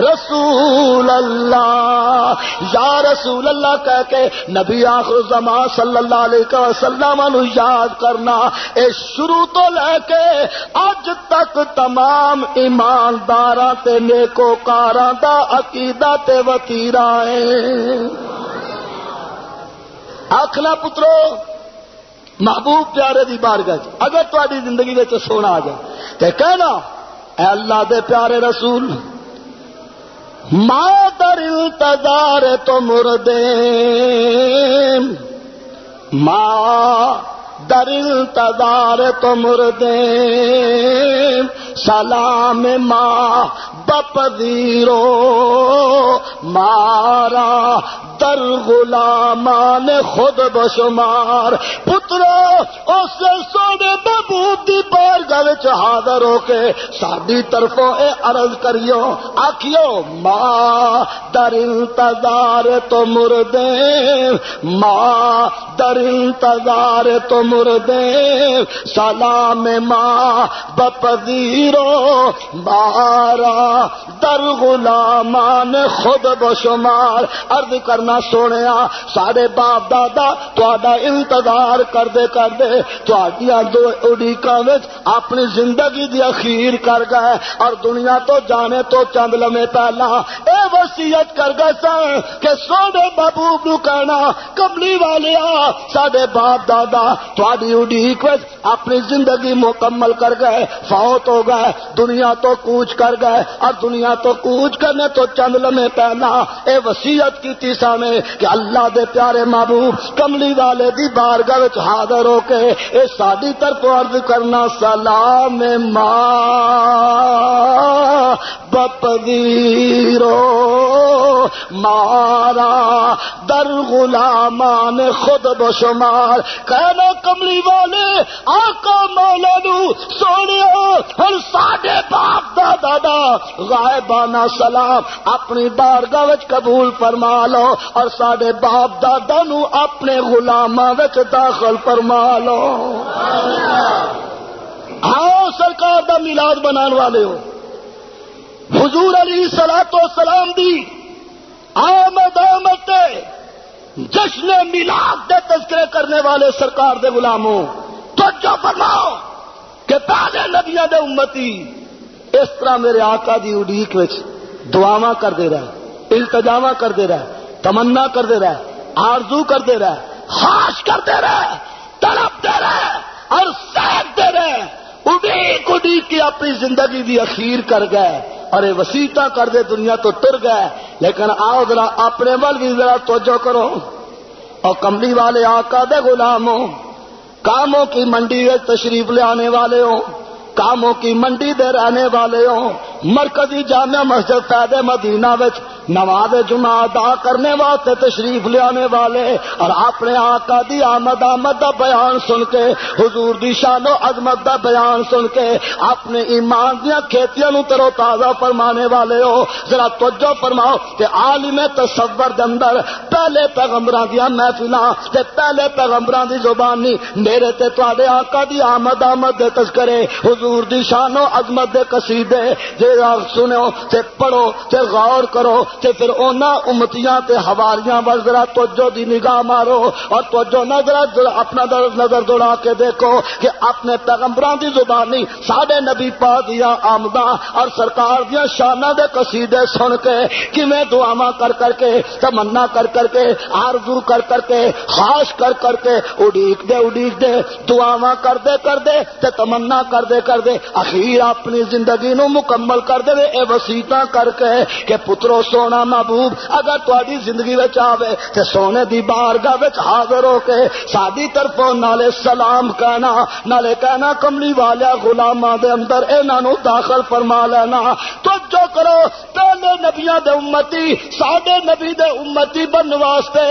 رسول اللہ، یا رسول اللہ کہہ کے نبی آخر زمان صلی اللہ علیہ وسلم یاد کرنا، اے شروع تو لے کے اج تک تمام ایماندار نیکو دا عقیدہ تے وتیرا آخلا پترو، محبوب پیارے دی بار گج اگر تاری زندگی سونا آ جائے تو کہنا، اے اللہ دے پیارے رسول مادر انتظار تو مردے ماں در انتظار تو مردے، سلام ماں بپدیرو مارا در غلامان خود بشمار۔ پترو، اس سونے محبوب دی بار گل حاضر ہو کے ساری طرفوں اے عرض کریو آخیو ماں، در انتظار تو مردے، ماں، در انتظار تو مردے سلام ماں، بپذیرو، مارا، در غلامان، خود بشمار۔ عرض کرنا سونے سارے باپ دادا تا انتظار کرتے کرتے دو اڈیکا اپنی زندگی دی اخیر کر گئے۔ اور دنیا تو جانے تو چند لمے پہلا اے وسیعت کر گئے سن کہ سونے محبوب نو کہنا، کملی والے سڈے باپ دادا تو تھوڑی اڈیک اپنی زندگی مکمل کر گئے، فوت ہو گئے، دنیا تو کوچ کر گئے۔ اور دنیا تو کوچ کرنے تو چند لمے پہلا اے وسیعت کی تیسا نے کہ اللہ دے پیارے محبوب، کملی والے دی بارگاہ حاضر ہو کے اے ساری طرف عرض کرنا، سلام ماں بپدیرو مارا، در غلامان خود بشمار، کہنا کم کملی والے، آقا مولا نو سونے ہر ساڈے باپ دا دادا، غائبانہ سلام اپنی بارگاہ قبول فرما لو اور ساڈے باپ دادا نو اپنے غلاماں داخل فرما لو۔ آؤ سرکار دا میلاد بنان والے ہو۔ حضور علی سلا تو سلام دی آمد آمد جشن میلاد دے تذکرے کرنے والے سرکار دے غلاموں تو جو فرماؤ کہ پہلے نبیا دے امتی اس طرح میرے آقا دی اڈیک دعوا کرتے رہے التجاوا کرتے رہے، تمنا کرتے رہے، آرزو کرتے رہے خاص کرتے رہے تڑپتے رہے اور سہتے رہے۔ اڈیک اڈیک کی اپنی زندگی دی اخیر کر گئے اور یہ وسیطا کر دے، دنیا تو ٹر گئے۔ لیکن آؤ ذرا اپنے بل بھی ذرا توجہ کرو اور کملی والے آقا دے غلام ہو کاموں کی منڈی میں تشریف لے آنے والے ہوں، کاموں کی منڈی دے رہنے والے ہوں مرکزی جامع مسجد پید مدینہ وچ نماز جمعہ ادا کرنے واسطے تشریف لے والے اور اپنے آقا دی آمد آمد دا بیان سن کے، حضور دی شان و عظمت دا بیان سن کے اپنے ایمان دیا کھیتیاں نو ترو تازہ فرمانے والے ہو۔ ذرا توجہ فرماؤ کہ عالم تصور دے اندر پہلے پیغمبراں دیا محفلاں تے پہلے پیغمبراں دی زبانی میرے تے تواڈے آقا دی آمد آمد دے تذکرے، حضور دی شان و عظمت دے قصیدے جے سنو تے پڑھو تے غور کرو تے پھر اونا امتیاں تے حوالیاں ول ذرا توجہ دی نگاہ مارو اور توجہ نظر اپنا نظر دوڑا کے دیکھو کہ اپنے پیغمبراں دی زبانی ساڈے نبی پاک دیا آمداں اور سرکار دیا شانہ دے قصیدے سن کے کیویں دعاواں کر کر کے، تمنا کر کر کے، آرزو کر کر کے خاص کر کر کے، اڈیک دے اڈیک دے، دعاواں کر دے کر دے تے تمنا کر دے کر دے اخیر اپنی زندگی نو مکمل نال کر دے اے وسیطہ کر کے کہ پترو سونا محبوب، اگر تاری زندگی آوے تے سونے دی بارگاہ حاضر ہو کے ساری طرف نالے سلام کہنا، نالے کہنا، کملی والیا گلاما دے اندر انہوں داخل فرما لینا۔ تو جو کرو پہلے نبیا دے امتی سڈے نبی دے امتی بننے واسطے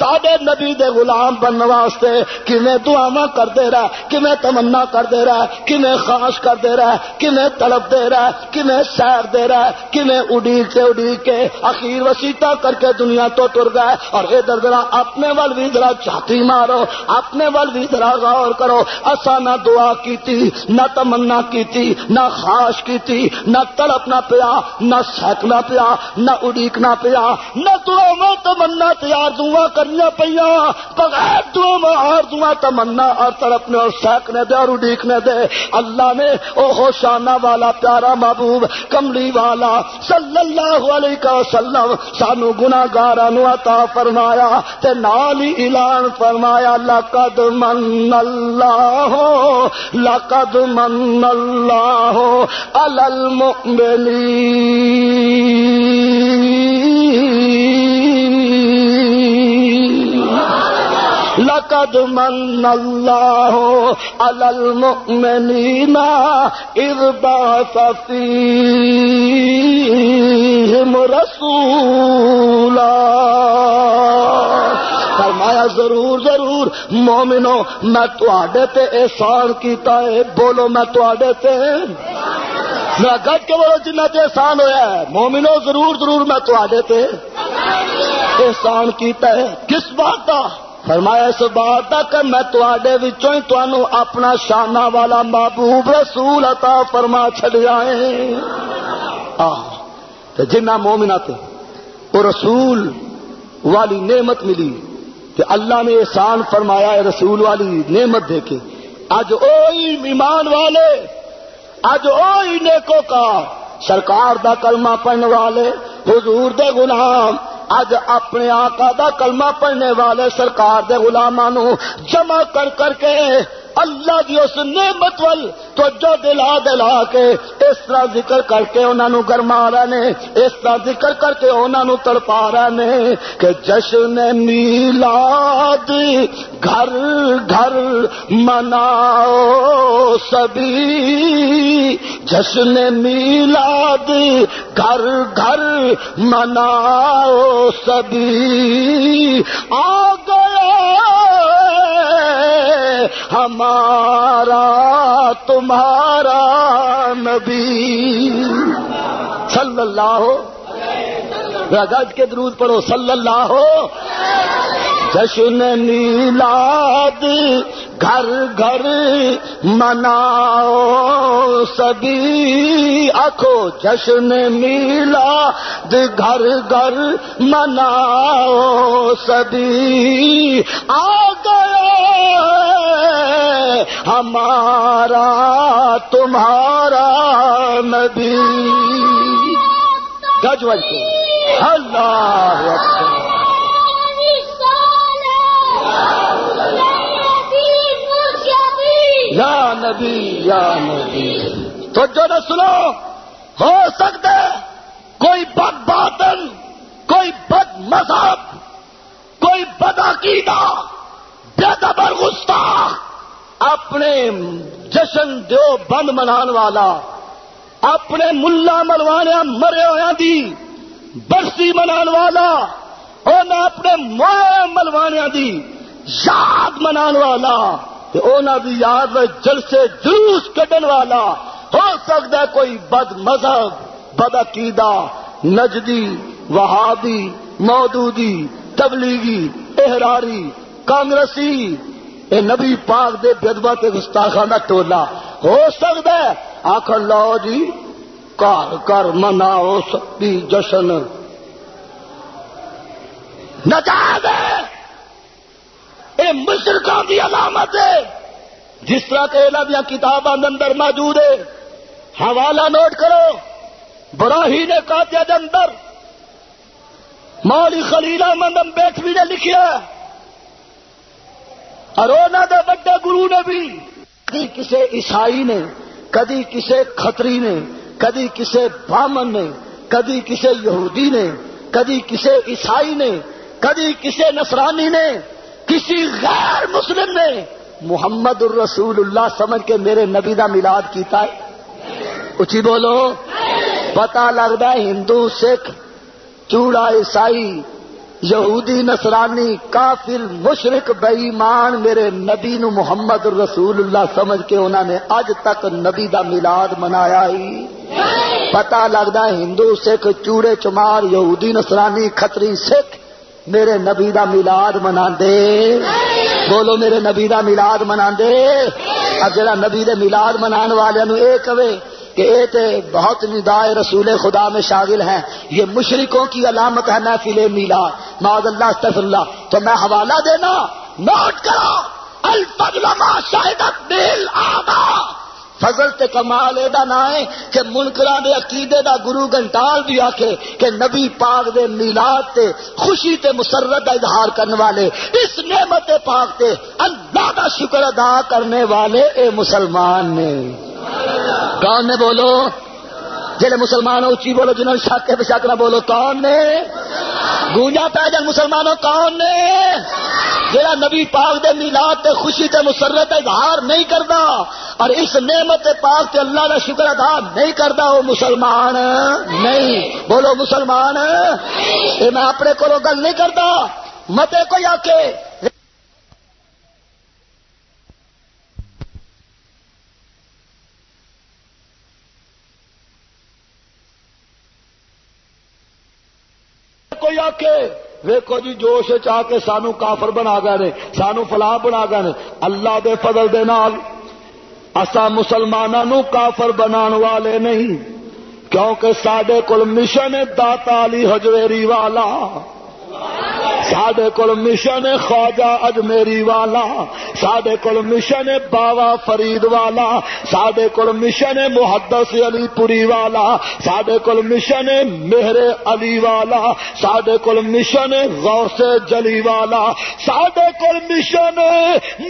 سڈے نبی دے غلام بننے واسطے کھے دعوا کرتے رہ کھے تمنا کرتے رہ کھے خاص کرتے رہ کھے تڑپ دے رہ سیر دے رہ کھے اڈیک سے کے اخیر وسیطہ کر کے دنیا تو تر گئے۔ اور ادھر ذرا اپنے ول بھی ذرا چھاتی مارو، اپنے ول بھی ذرا غور کرو۔ اصا نہ دعا کی تھی نہ تمنا کی تھی نہ خواہش کی تھی نہ تڑپنا پیا، نہ سینکنا پیا، نہ اڈیکنا پیا، نہ دعا میں تمنا تیار دعا کرنی پیا بغیر دعا میں اور دعا تمنا اور تڑپنے اور سینکنے دے اور اڈیکنے دے۔ اللہ نے، او ہوشانہ والا پیارا محبوب محبوب، کملی والا، صلی اللہ علیہ وسلم، سانو گناگارا نو عطا فرمایا تے نال ہی اعلان فرمایا، لقد من اللہ، لقد من اللہ علی المؤمنین۔ لقد من اللہ علی المؤمنین اذ بعث فیہم رسولا فرمایا، ضرور ضرور، مومنو، میں تواڈے تے احسان کیتا ہے، بولو میں تے میں گج کے بولو جنہ تے احسان ہویا ہے، مومنو، ضرور ضرور، میں تے احسان کیتا ہے، کس بات کا فرمایا اس بات کہ میں تڈے تنوع اپنا شانہ والا محبوب رسول عطا فرما چلیا جنا مومنا تے رسول والی نعمت ملی کہ اللہ نے احسان فرمایا ہے رسول والی نعمت دے کے۔ اج اوئی ایمان والے اج اوئی نیکو کا سرکار دا کلمہ پڑھنے والے، حضور دے غلام اج اپنے آقا دا کلمہ پڑھنے والے سرکار دے غلاماں جمع کر کر کے اللہ کی اس نعمت ول تو جو دلا دلا کے اس طرح ذکر کر کے انہوں گرما رہے نے، اس طرح ذکر کر کے انہوں تڑپا رہے نے کہ جشن میلاد گھر گھر مناؤ سبھی۔ جشن میلاد گھر گھر مناؤ سبھی۔ آ گیا ہم ہمارا تمہارا نبی۔ صلی اللہ ہو گج کے درود پڑھو صلی اللہ ہو جشن میلاد گھر گھر مناؤ سبھی۔ آخو جشن میلاد گھر گھر مناؤ سبھی۔ آ گیا ہمارا، تمہارا نبی۔ گج بج اللہ یا نبی یا نبی۔ تو جو نہ سنو۔ ہو سکتا ہے کوئی بد باطن کوئی بد مذہب، کوئی بد عقیدہ، بے دبر گستاخ اپنے جشن دو بند منان والا اپنے ملا ملوانے مرے ہوا دی برسی منان والا اور اپنے موئے ملوانے دی یاد منان والا دی یاد میں جلسے جلوس کٹن والا۔ ہو سکتا ہے کوئی بد مذہب بد عقیدہ نجدی، وہابی، مودودی، تبلیغی، احراری، کانگریسی، اے نبی پاک دے بدبا تے گستاخانہ ٹولا ہو سکتا ہے آخر لو جی کر کر، مناؤ سبھی جشن۔ نجائز ہے۔ یہ مشرقوں کی علامت ہے۔ جس طرح کے دیا کتابوں اندر موجود ہے۔ حوالہ نوٹ کرو۔ براہی نے کہا دیا اندر مولی خلیل احمد بیٹھوی نے لکھا اور انہوں نے بڑے گرو نے بھی۔ کسی عیسائی نے کدی کسی کتری نے کدی کسی بامن نے کدی کسی یہودی نے کدی کسی عیسائی نے کدی کسی نصرانی نے کسی غیر مسلم نے محمد الرسول اللہ سمجھ کے میرے نبی کا ملاد کیتا ہے۔ اچھی بولو۔ پتا لگتا ہے ہندو سکھ چوڑا عیسائی یہودی نصرانی کافر مشرق بئیمان میرے نبی نو محمد رسول اللہ سمجھ کے انہوں نے اج تک نبی دا میلاد منایا ہی۔ پتا لگتا ہندو سکھ، چوڑے چمار، یہودی نصرانی کتری سکھ میرے نبی دا میلاد منا بولو میرے نبی دا میلاد منا دے اب جڑا نبی دے میلاد منان والے اے کہے کہ اے تے بہت ندائے رسول خدا میں شاغل ہیں۔ یہ مشرکوں کی علامت ہے محفل میلا معذ اللہ، استغفر اللہ۔ تو میں حوالہ دینا، نوٹ کرو۔ الفضل ما شاہدت آبا۔ فضل تے کمال دا نہ ہے کہ منکرا دے عقیدے دا گرو گنٹال بھی آکھے کہ نبی پاک دے میلاد تے خوشی تے مسرت دا اظہار کرنے والے، اس نعمت پاک تے اللہ دا شکر ادا کرنے والے اے مسلمان نے۔ کون نے بولو؟ جلے مسلمان اچھی بولو، جنہوں نے شک ہے نہ بولو، کون نے؟ گونجا پہ جن مسلمانوں، کون نے؟ جہاں نبی پاک دے میلاد تے خوشی تے مسرت اظہار نہیں کرتا اور اس نعمت پاک تے اللہ کا شکر ادا نہیں کرتا وہ مسلمان نہیں۔ بولو مسلمان۔ یہ میں اپنے کو گل نہیں کرتا متے کوئی آ کوئی آ ویکو جی جوش چاہ کے سانو کافر بنا گئے سانو فلاح بنا گئے اللہ دے فضل دے نال اسا مسلمانوں کافر بنا والے نہیں، کیونکہ سڈے کول مشن داتا علی حجویری والا سڈے کول مشن خواجہ اجمیری والا سڈے کول مشن باوا فرید والا سڈے کول مشن محدث علی پوری والا سڈے کول مشن مہر علی والا سڈے کول مشن غوث جلی والا سڈے کول مشن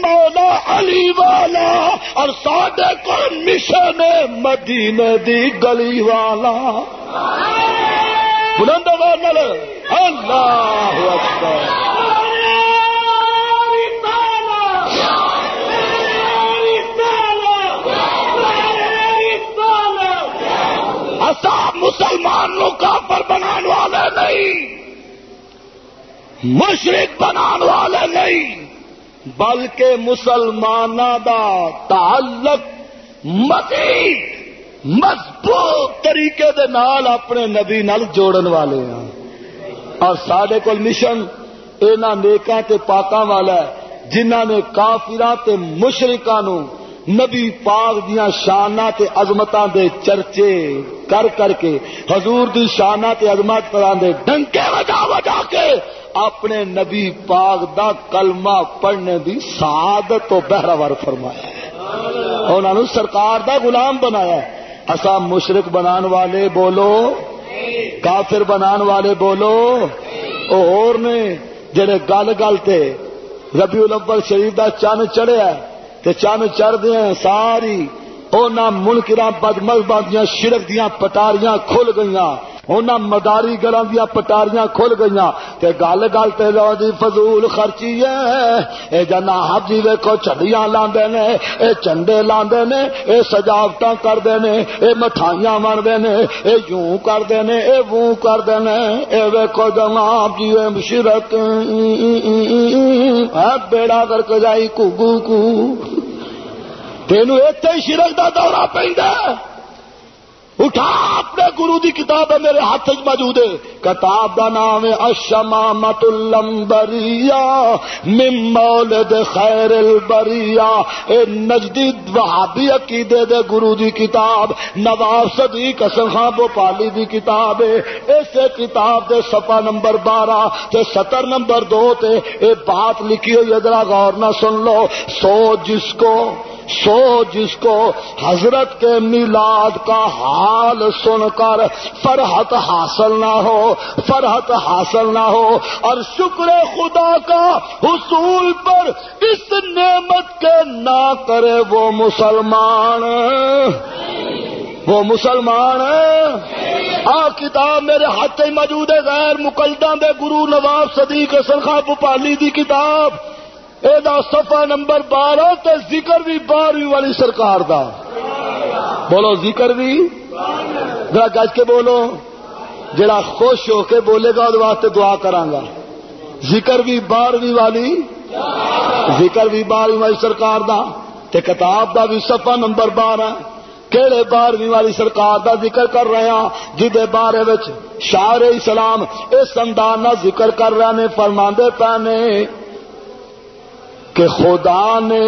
مولا علی والا، اور سڈے کول مشن مدینے دی گلی والا۔ بلند اللہ ایسا مسلمان کا پر بنانے والے نہیں۔ مشرق بنان والے نہیں۔ بلکہ مسلمان دا تعلق مزید مضبوط طریقے دے نال اپنے نبی نال جوڑن والے ہیں۔ اور سڈے کول مشن یہاں نیکاں تے پاکاں والا ہے جنہ نے کافراں تے مشرکاں نو نبی پاک دیا شانہ تے عظمتاں دے چرچے کر کر کے، حضور دی شانہ تے عظمت دے ڈنکے وجا وجا کے اپنے نبی پاک دا کلمہ پڑھنے دی سعادت تو بہراور فرمایا ہے۔ انہوں نے سرکار دا غلام بنایا ہے۔ اصا مشرق بنان والے بولو؟ کافر بنان والے بولو؟ اور نے جڑے گل گل تے ربی الاول شریف دا چن چڑھیا تے چن چڑھ دیا ساری نہ منکرا بد مذہب دیا شرک دیا پٹاریاں کھل گئی انہاں مداری گلاں دیا پٹاریاں کھل گئیاں تے گل گل تے لو دی فضول خرچی ہے۔ اے جناب جی ویکھو چڑیاں لاندے نے، اے چنڈے لاندے نے، اے سجاوٹاں کردے نے، اے مٹھائیاں وندے نے، اے یوں کردے نے، اے ووں کردے نے۔ اے ویکھو جناب جی اے مشرک اے بیڑا کر کے جائی کو کو۔ تینو ایتھے شرک دا دورہ پیندا اٹھا اپنے گرو دی کتاب ہے، میرے ہاتھ موجود ہے۔ کتاب کا نام ہے اشمامت المبریا مولد خیر البریا اے نجدید وہابی عقیدے دے گرو دی کتاب، نواب صدیق حسن خان بوپالی دی کتاب ہے۔ اسے کتاب دے صفحہ نمبر بارہ تے ستر نمبر دو تے اے بات لکھی ہوئی ادھر غور نہ سن لو۔ سو جس کو سو جس کو حضرت کے میلاد کا حال سن کر فرحت حاصل نہ ہو، فرحت حاصل نہ ہو اور شکر خدا کا حصول پر اس نعمت کے نہ کرے وہ مسلمان۔ وہ مسلمان۔ آ کتاب میرے ہاتھ موجود ہے، غیر مقلدہ دے گرو نواب صدیق خان بپالی دی کتاب۔ سفا نمبر بارہ تے ذکر بھی بارہویں والی سرکار دا۔ بولو ذکر بھی ذرا گج کے بولو۔ جڑا خوش ہو کے بولے گا واسطے دعا کرانگا ذکر بھی بارہویں والی۔ ذکر بھی بارہویں والی سرکار دا۔ تے کتاب دا بھی سفا نمبر بارہ۔ کہڑے بارہویں والی سرکار دا ذکر کر رہے ہیں جہد بارے شار اسلام اس انداز ذکر کر رہے ہیں فرماندے پہنے کہ خدا نے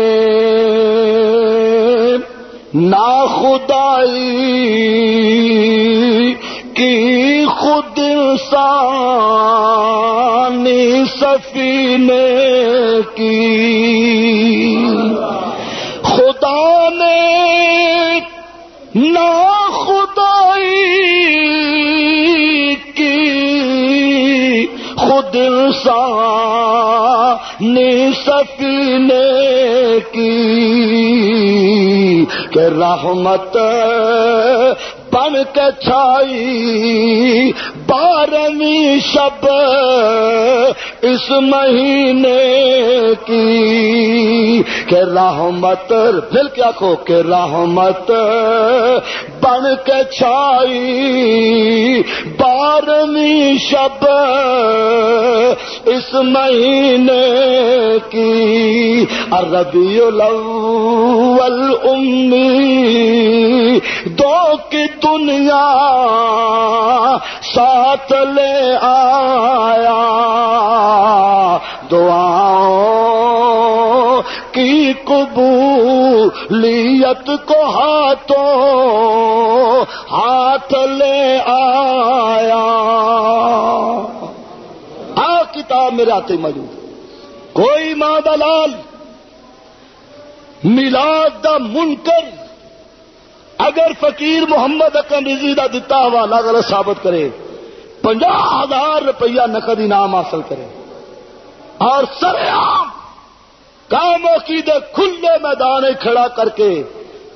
نا خدائی کی خود انسانی سفینے کی۔ خدا نے نا خدائی کی خود انسان سفینے کی کہ رحمت بن کے چھائی بارہویں شب اس مہینے کی کہ رحمت پھر کیا کہو کہ رحمت بن کے چھائی۔ بارہویں شب اس مہینے کی۔ عربی الاول، امی، دو کی دنیا ساتھ لے آیا۔ دعاؤں کی قبولیت کو ہاتھوں ہاتھ لے آیا۔ آ کتاب میرے آتے موجود کوئی ماں دلال میلاد دا منکر اگر فقیر محمد اکم رضی کا دتا حوالہ غلط ثابت کرے پنجا ہزار روپیہ نقد انعام حاصل کرے۔ اور سر عام کاموں کی دے کھلے میدان کھڑا کر کے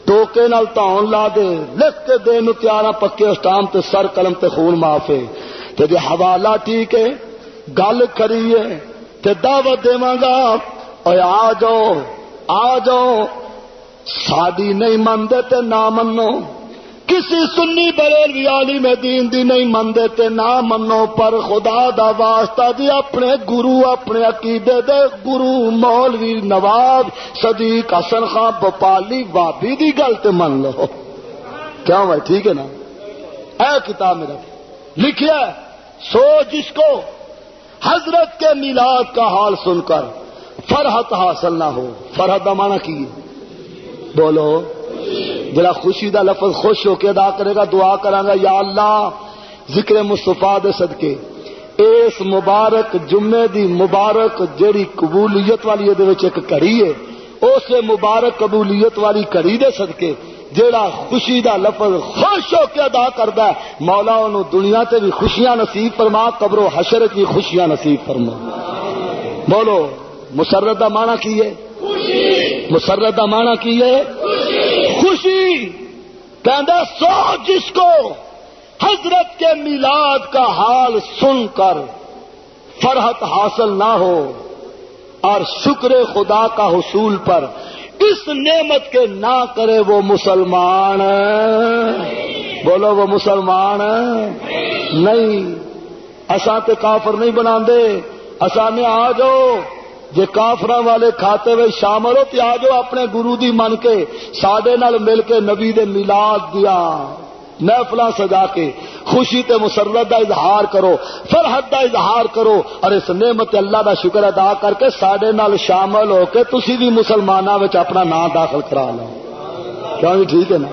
ٹوکے نال تاؤن لا دے، لکھ کے دے نتیارا پکے اسٹام تے سر قلم تے خون معافے تے دے حوالہ ٹھیک ہے، گل کریے تے دعوت دے گا اور آ جاؤ آ جاؤ۔ ساری نہیں منتے تے نہ منو کسی سنی بریلوی عالم دین دی نہیں مندے تے نہ منو، پر خدا دا واسطہ دی اپنے گرو، اپنے عقیدے دے گرو مولوی نواب صدیق حسن خان بپالی بابی دی گل تے من لو۔ کیا ہوا ٹھیک ہے نا؟ اے کتاب میرا، لکھیا سو جس کو، حضرت کے میلاد کا حال سن کر فرحت حاصل نہ ہو۔ فرحت کا مانا کی بولو۔ جڑا خوشی دا لفظ خوش ہو کے ادا کرے گا دعا کرا گا یا اللہ ذکر مستفا دے صدقے۔ اس مبارک جمعے دی مبارک جیڑی قبولیت والی ایک کڑی ہے اس مبارک قبولیت والی کڑی دے صدقے جیڑا خوشی دا لفظ خوش ہو کے ادا کرتا ہے۔ مولا انہوں دنیا تے بھی خوشیاں نصیب فرما قبر و حشر کی خوشیاں نصیب فرما۔ بولو مسرت کا مانا کی ہے؟ مسرت کا مانا کی ہے؟ خوش کہ سو جس کو حضرت کے میلاد کا حال سن کر فرحت حاصل نہ ہو اور شکر خدا کا حصول پر اس نعمت کے نہ کرے وہ مسلمان۔ بولو وہ مسلمان۔ نہیں اصا تے کافر نہیں بنا دے اصا نے آ جاؤ۔ جے کافر والے کھاتے ہوئے شامل ہو تو آ جاؤ اپنے گرو دی من کے سڈے مل کے نبی دے ملاد دیا۔ محفل سجا کے خوشی تے مسرت دا اظہار کرو، فرحت دا اظہار کرو۔ اور اس نعمت اللہ دا شکر ادا کر کے سڈے نال شامل ہو کے تسی بھی مسلمانوں اپنا نام داخل کرا لو۔ کیوں جی ٹھیک ہے نا؟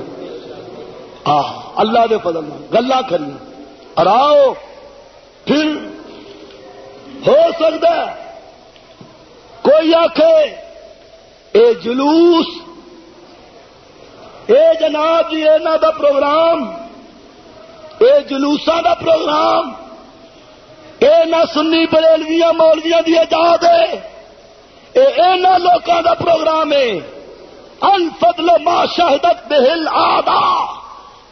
آہ، اللہ دے فضل گلا کری اور آؤ، پھر ہو سکتا ہے کوئی آخ اے جلوس، اے جناب جی یہاں دا پروگرام، اے جلوسا دا پروگرام، اے نہ سنی بریلویاں، مولویاں دی اجاد ہے، اے اینا لوکاں دا پروگرام ہے۔ ان فضل ما شہدت بہل آدھا۔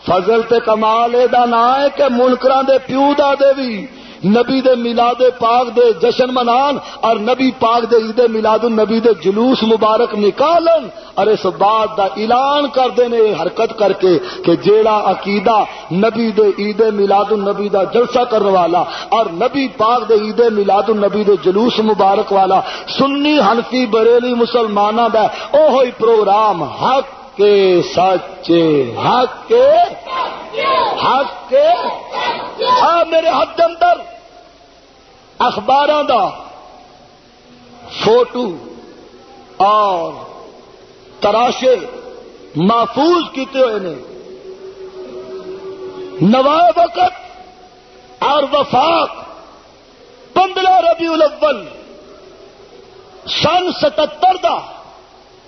فضل تے کمال دا نا ہے کہ منکران دے پیو دا دے بھی نبی دے میلاد پاک دے جشن منان اور نبی پاک دے عید میلاد النبی دے جلوس مبارک نکالن، اور اس بات دا اعلان کر دینے حرکت کر کے کہ جیڑا عقیدہ نبی دے عید میلاد النبی دا جلسہ کرنے والا اور نبی پاک دے عید میلاد النبی دے جلوس مبارک والا سنی حنفی بریلی مسلمانہ دا او ہوئی پروگرام حق کے سچے، حق کے حق کے ہاں میرے حد اندر اخبار دا فوٹو اور تراشے محفوظ کیتے ہوئے نے۔ نوائے وقت اور وفاق پندرہ ربی الاول سن ستر دا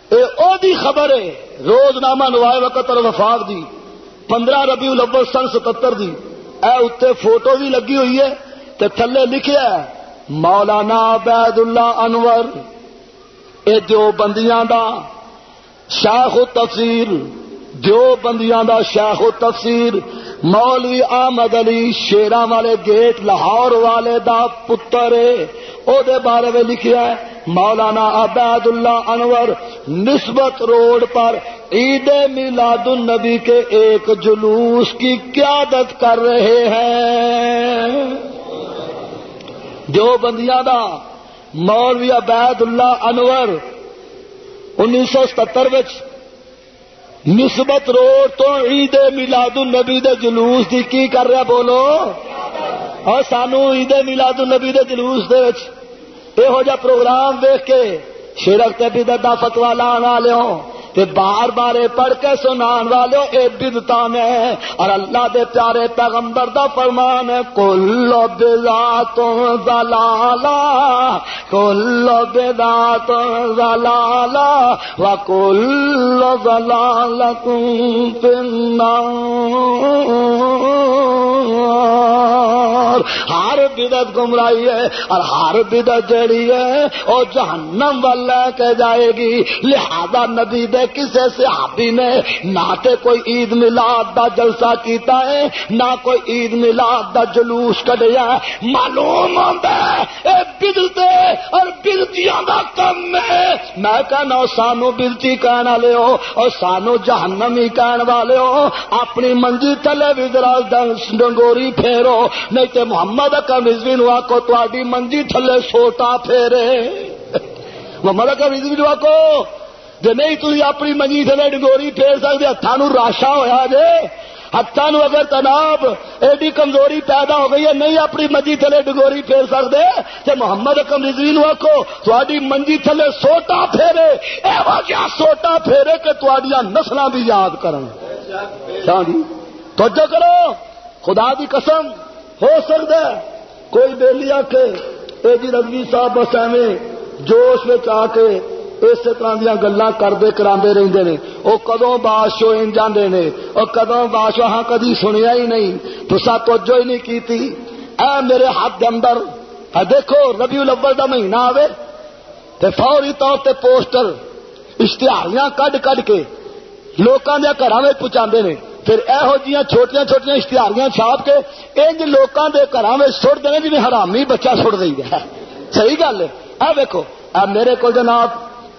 اے او دی خبر ہے روز نامہ نوائے وقت اور وفاق دی۔ پندرہ ربی الاول سن ستر دی۔ اے اتنے فوٹو بھی لگی ہوئی ہے۔ تے تھلے لکھیا ہے، مولانا عبید اللہ انور، اے جو بندیاں دا شیخ و تفسیر جو بندیاں دا شیخ و تفسیر مولوی احمد علی شیرا والے گیٹ لاہور والے دا پتر او دے بارے میں لکھیا ہے، مولانا عبید اللہ انور نسبت روڈ پر عید میلاد النبی کے ایک جلوس کی قیادت کر رہے ہیں۔ جو بندیاں دا، مولوی عبید اللہ انور انیس سو ستر نسبت روڈ تو عید میلاد النبی دے جلوس دی کی کر رہا بولو؟ اور سانو عید میلاد النبی دے جلوس دے یہو جا پروگرام دیکھ کے شرک تے بھی دا فتوا لان والے تے بار بار پڑھ کے سنان والے اے بدتا نے اور اللہ دے پیارے پیغمبر دا فرمان ہے کل بذات زلالا کل بذات زلالا وکل زلالت فی النار۔ ہر بدت گمرائی ہے، اور ہر بدت جڑی ہے وہ جہنم والا کے جائے گی۔ لہذا نبی دے کسی صحابی نے نہ تے کوئی عید ملاد دا جلسہ کیتا ہے، نہ کوئی عید ملاد دا جلوس کڈیا معلوم ہوتا ہے بدلتے اور بدتیاں دا کم ہے۔ میں کہنا سانو بدتی کہنے والے ہو اور سانو جہنمی کہنے والے ہو۔ اپنی منجی تھلے بھی ذرا ڈنگوری پھیرو، نہیں تے محمد اکرم رضوی نو آکو، تواڈی منجی تھلے سوٹا پھیرے۔ محمد اکرم رضوی نو آکو۔ جی نہیں تھی اپنی منجی تھے ڈگوری پھیر سکتے ہاتھوں راشا ہوا جے ہاتھوں اگر تناب ایڈی کمزوری پیدا ہو گئی ہے، نہیں اپنی منجی تھلے ڈگوری پھیر سکتے تو محمد اکم رضوی نو آخو تاری منجی تھلے سوٹا پھیرے ایو جہاں سوٹا پھیرے کہ تھوڑی نسل بھی یاد کرن۔ جی، توجہ کرو، خدا دی قسم، ہو سکتا ہے کوئی بیلی آ کے اے جی رضوی صاحب، بس ایویں جوش میں آ کے اس طرح دیا گلا کرتے کرا رہتے ہیں وہ کدو بادشو جانے نے۔ وہ کدو بادشاہ ہاں کدی سنیا ہی نہیں۔ تسا توجہ ہی نہیں کی اے میرے ہاتھ اندر دیکھو ربی الاول کا مہینہ آئے تو فوری طور تے پوسٹر، اشتہاریاں کڈ کڈ کے لوگوں کے گھر میں پہنچا نے۔ پھر یہو جی چھوٹیاں چھوٹیاں اشتہاریاں چھاپ کے انج لوگوں کے گھر میں سٹ دیں جی حرامی بچہ سٹ دئی ہے۔ صحیح گل ہے۔ اے ویکو اے میرے کو جناب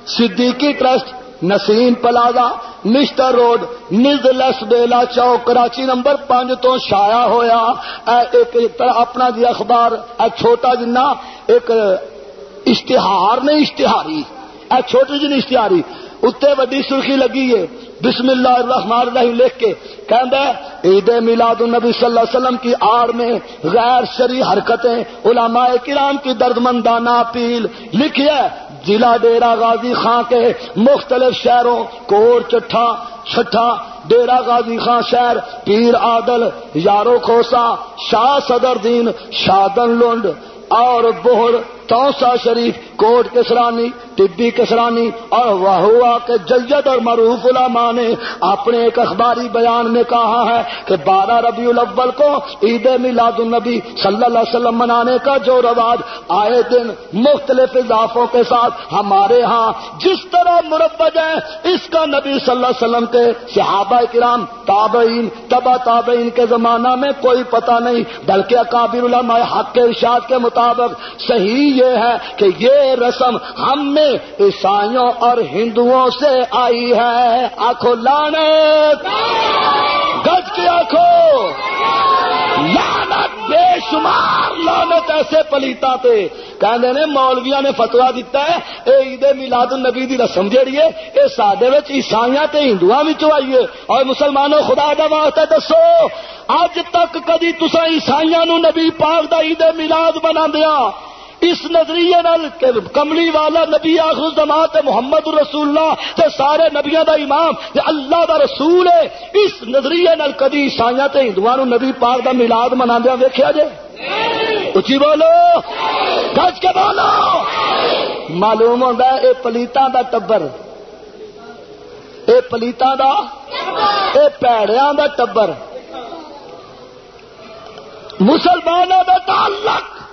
Siddiqui trust, Naseem plaza, mister road, نز لس بیلا چوک، کراچی نمبر پانچ تو شایا ہویا۔ اے ایک اپنا جی اخبار، اے چھوٹا جنا ایک اشتہار نہیں، اشتہاری۔ اے چھوٹی جی اشتہاری۔ اتنے وڈی سرخی لگی ہے۔ بسم اللہ الرحمن الرحیم لکھ کے کہندا عید میلاد النبی صلی اللہ علیہ وسلم کی آڑ میں غیر شرعی حرکتیں، علماء کرام کی درد مندانہ اپیل لکھیے ضلع ڈیرا غازی خان کے مختلف شہروں کوڑ چٹھا چھٹا ڈیرا غازی خان شہر، پیر عادل، یارو کھوسا، شاہ صدر دین، شادن لنڈ اور بہر توسا شریف، کوٹ کسرانی، طبی کسرانی، اور واہوا کے جید اور معروف علماء نے اپنے ایک اخباری بیان میں کہا ہے کہ بارہ ربیع الاول کو عید میلاد النبی صلی اللہ علیہ وسلم منانے کا جو رواج آئے دن مختلف اضافوں کے ساتھ ہمارے ہاں جس طرح مربج ہے اس کا نبی صلی اللہ علیہ وسلم کے صحابہ کرام، تابعین، تبا تابعین کے زمانہ میں کوئی پتہ نہیں، بلکہ اکابر علماء حق کے ارشاد کے مطابق صحیح یہ ہے کہ یہ رسم ہم میں عیسائیوں اور ہندوؤں سے آئی ہے۔ آخو لانت گج کے آخو لانت بے شمار لانت ایسے پلیتا تھے کہنے نے مولویا نے فتوا دیتا ہے، اے عید میلاد النبی دی رسم جیڑی ہے یہ سڈے عیسائی تے ہندو آئیے اور مسلمانوں، خدا دا واسطے دسو، اج تک کدی تسا عیسائی نبی پاک دا عید میلاد بنا دیا اس نظریے نال کملی والا نبی آخر جماعت محمد رسول اللہ تے سارے نبیا دا امام تے اللہ دا رسول ہے، اس نظریے نال کدی عیسائی تے ہندو نبی پاک دا ملاد منا ویکیا جے؟ اچھی بولو۔ گج کے بولو۔ معلوم ہوتا ہے، اے پلیتاں دا ٹبر۔ اے پلیتاں دا اے پیڑیاں دا ٹبر۔ مسلمانوں دا تعلق۔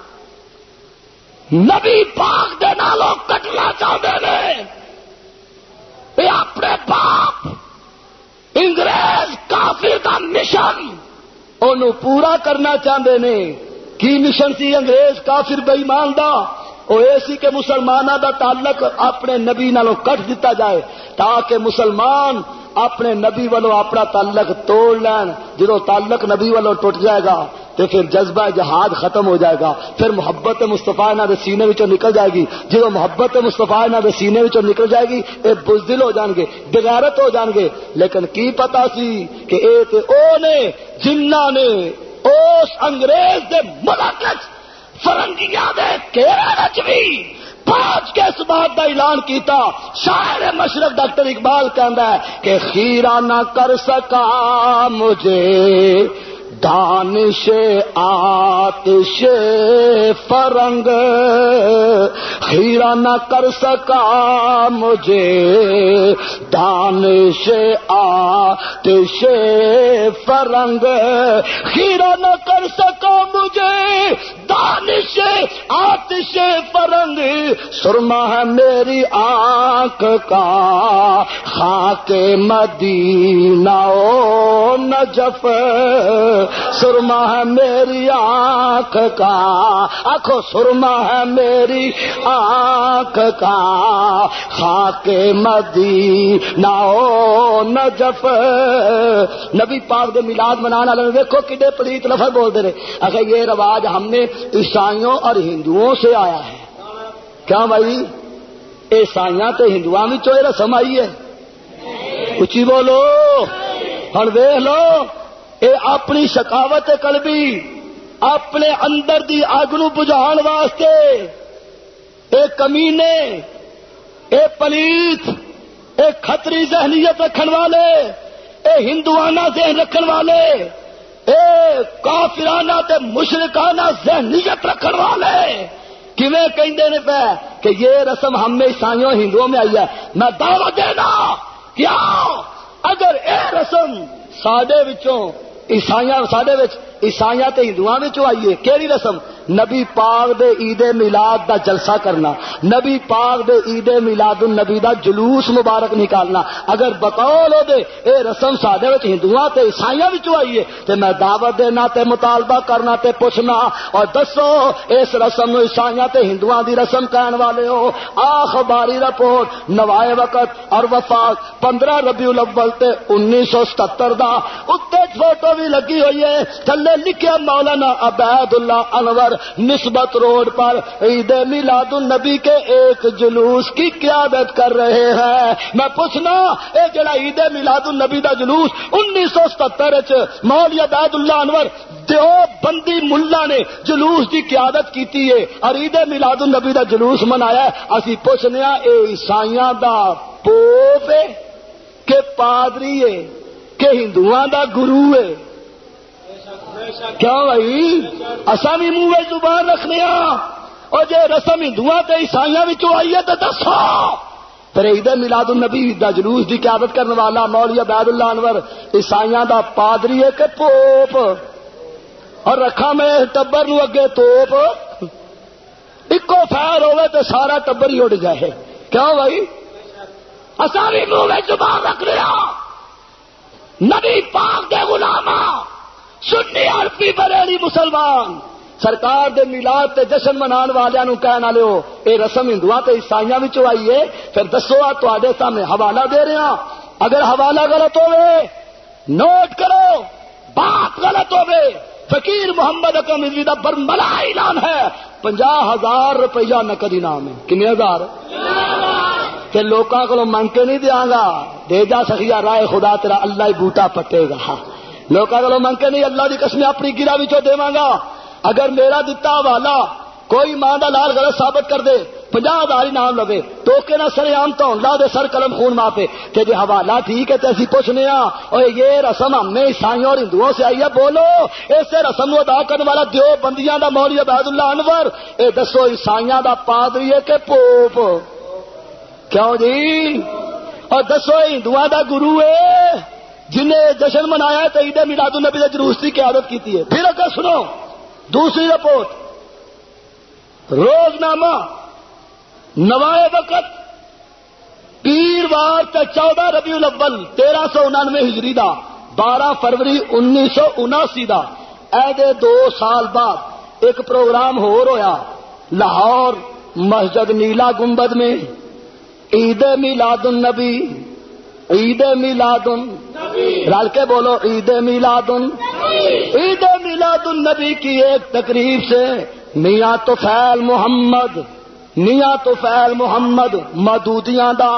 نبی پاک دے نالوں کٹنا چاہتے ہیں یہ اپنے باپ، انگریز کافر کا مشن ان پورا کرنا چاہتے ہیں کی مشن سی انگریز کافر بئیمان دا؟ وہ یہ سی کہ مسلمانوں دا تعلق اپنے نبی نالوں کٹ دیتا جائے، تاکہ مسلمان اپنے نبی والوں اپنا تعلق توڑ لین۔ جدو تعلق نبی والوں ٹوٹ جائے گا تو پھر جذبہ جہاد ختم ہو جائے گا۔ پھر محبت مستفا انہوں کے سینے وچوں نکل جائے گی۔ جی جب محبت مستفا انہوں کے سینے وچوں نکل جائے گی یہ بزدل ہو جان گے، بغیرت ہو جان گے۔ لیکن کی پتا سی کہ اے تے او نے، جنہ نے اس انگریز دے ملک فرنگیاں دے کیرے بھی پانچ کے اس بات کا اعلان کیتا۔ شاعر مشرق ڈاکٹر اقبال کہندا ہے کہ خیرہ نہ کر سکا مجھے۔ دانش آتش فرنگ خیرہ نہ کر سکا مجھے۔ دانش آتش فرنگ خیرہ نہ کر سکا مجھے۔ دانش آتش فرنگ، سرما ہے میری آنکھ کا۔ خاک مدینہ، او نجف۔ سرما ہے میری آنکھ کا۔ آخو سرما ہے میری آنکھ کا۔ خاک مدی ناؤ نجف۔ نبی پاک دے ملاد منانا والے دیکھو کڈے پلیت لفظ بولتے رہے۔ اگر یہ رواج ہم نے عیسائیوں اور ہندوؤں سے آیا ہے۔ کیا بھائی؟ عیسائیاں تو ہندو میں رسم آئی ہے۔ اچھی بولو۔ ہوں دیکھ لو۔ اے اپنی شکاوت قلبی اپنے اندر دی اگ نو بجھان واسطے، اے کمینے، اے پلیت، اے خطری ذہنیت رکھن والے، اے ہندوانہ ذہن رکھن والے، اے کافرانہ تے مشرکانہ ذہنیت رکھن والے۔ کیویں کہندے نے پہ کہ یہ رسم ہم میں عیسائیوں ہندوؤں میں آئی ہے؟ میں دعوت دینا کیا اگر اے رسم سڈے عیسائی سڈے عیسائی تے ہندو آئیے؟ کہڑی رسم؟ نبی پاک دے عید میلاد دا جلسہ کرنا، نبی پاک دے عید میلاد النبی دا جلوس مبارک نکالنا۔ اگر بقول دے، اے رسم سڈے ہندو تے عیسائی آئیے؟ تے میں دعوت دینا، تے مطالبہ کرنا، تے پوچھنا۔ اور دسو، اس رسم نو عیسائی تے ہندو دی رسم کہن والے ہو۔ آخباری رپورٹ، نوائے وقت اور وفاق پندرہ ربیع الاول تے انیس سو ستر دا۔ اتنے فوٹو بھی لگی ہوئی ہے، تھلے لکھیا مولانا عبید اللہ انور نسبت روڈ پر، عید میلاد النبی کے ایک جلوس کی قیادت کر رہے ہیں۔ میں پوچھنا، اے جڑا عید میلاد النبی دا جلوس انیس سو ستر مول عبید اللہ انور دیو بندی ملا نے جلوس کی قیادت کی ہے اور عید میلاد النبی دا جلوس منایا اسی پوچھنے اے عیسائیاں دا پوپ ہے کہ پادری ہے کہ ہندو دا گرو ہے؟ کیا بھائی؟ اصا بھی منہ زبان رکھنے ہاں۔ اور جی رسم ہندو عیسائی آئی ہے تو دسو۔ پھر عید میلاد النبی دا جلوس کی قیادت کرنے والا مولوی عبید اللہ انور عیسائی دا پادری ہے کہ پوپ۔ اور رکھا میں ٹبر نو اگے توپ۔ ایکو فیر ہوئے تو سارا ٹبر ہی اڑ جائے۔ کیا بھائی؟ اصا بھی منہ زبان رکھ لیا ہاں۔ نبی پاک دے غلامہ سنی عربی بریلی مسلمان۔ سرکار دے میلاد تے جشن منان والے نو کہنا لو اے رسم ہندو تے عیسائی وچوں آئی ہے، پھر دسو تے سامنے حوالہ دے رہے ہیں اگر حوالہ غلط ہوئے، نوٹ کرو، بات غلط ہوئے۔ فقیر محمد اکم کا برملا اعلان ہے۔ پنجا ہزار روپیہ نقد انعام ہے۔ کنے ہزار؟ کہ لوکاں کو منگ کے نہیں دیا گا۔ دے جا سکیا رائے خدا تیرا اللہ ہی بوٹا پٹے گا۔ لوگ کو من کے نہیں، اللہ کی قسم اپنی گرا بھی گا اگر میرا دتا والا کوئی ماں کا لال غلط ثابت کر دے پنجا ہزار نام لگے، تو کہ نہ سر عام تو لا دے سر قلم خون معافے کہ جی حوالہ ٹھیک ہے تو اسی پوچھنے ہاں اور یہ رسم ہم نے عیسائیوں اور ہندوؤں سے آئی ہے، بولو۔ اسے رسم ادا کرنے والا دیو بندیاں دا مولی عباد اللہ انور۔ اے دسو عیسائیاں دا پادری ہے کہ پوپ۔ کیوں جی؟ اور دسو ہندو دا گرو ہے۔ جنہیں جشن منایا تو عید میلاد النبی نے جلوس کی قیادت کی ہے پھر اگر سنو، دوسری رپورٹ روز نامہ نوائے وقت پیر وار کا چودہ ربیع الاول، تیرہ سو انانوے ہجری دا، بارہ فروری انیس سو اناسی دا۔ دے دو سال بعد ایک پروگرام ہو رویا لاہور مسجد نیلا گنبد میں، عید میلاد النبی عید میلاد رل کے بولو عید میلاد عید میلاد النبی کی ایک تقریب سے میاں تو فیل محمد میاں تو فیل محمد مدودیاں دا۔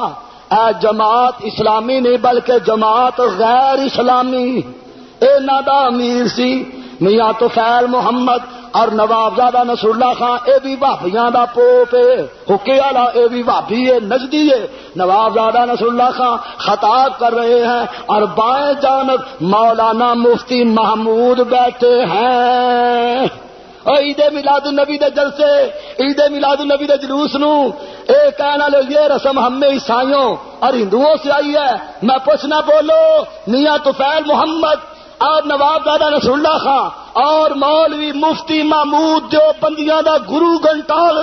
اے جماعت اسلامی نہیں بلکہ جماعت غیر اسلامی۔ اے نادا امیر سی میاں تو فیل محمد اور نوابزادہ نصر اللہ خان، اے بھی بھابیاں دا پوپ ہے۔ حکے والا اے بھی بھابی ہے، نجدی ہے۔ نوابزادہ نصر اللہ خان خطاب کر رہے ہیں اور بائیں جانب مولانا مفتی محمود بیٹھے ہیں۔ عید میلاد النبی دے جلسے، عید میلاد النبی دے جلوس نو۔ اے کہنا لو یہ رسم ہم میں عیسائیوں اور ہندوؤں سے آئی ہے۔ میں پوچھنا بولو، میاں تو محمد اور نواب دادا نسر اللہ خان اور مولوی مفتی محمود جو بندیاں دا گرو گنٹال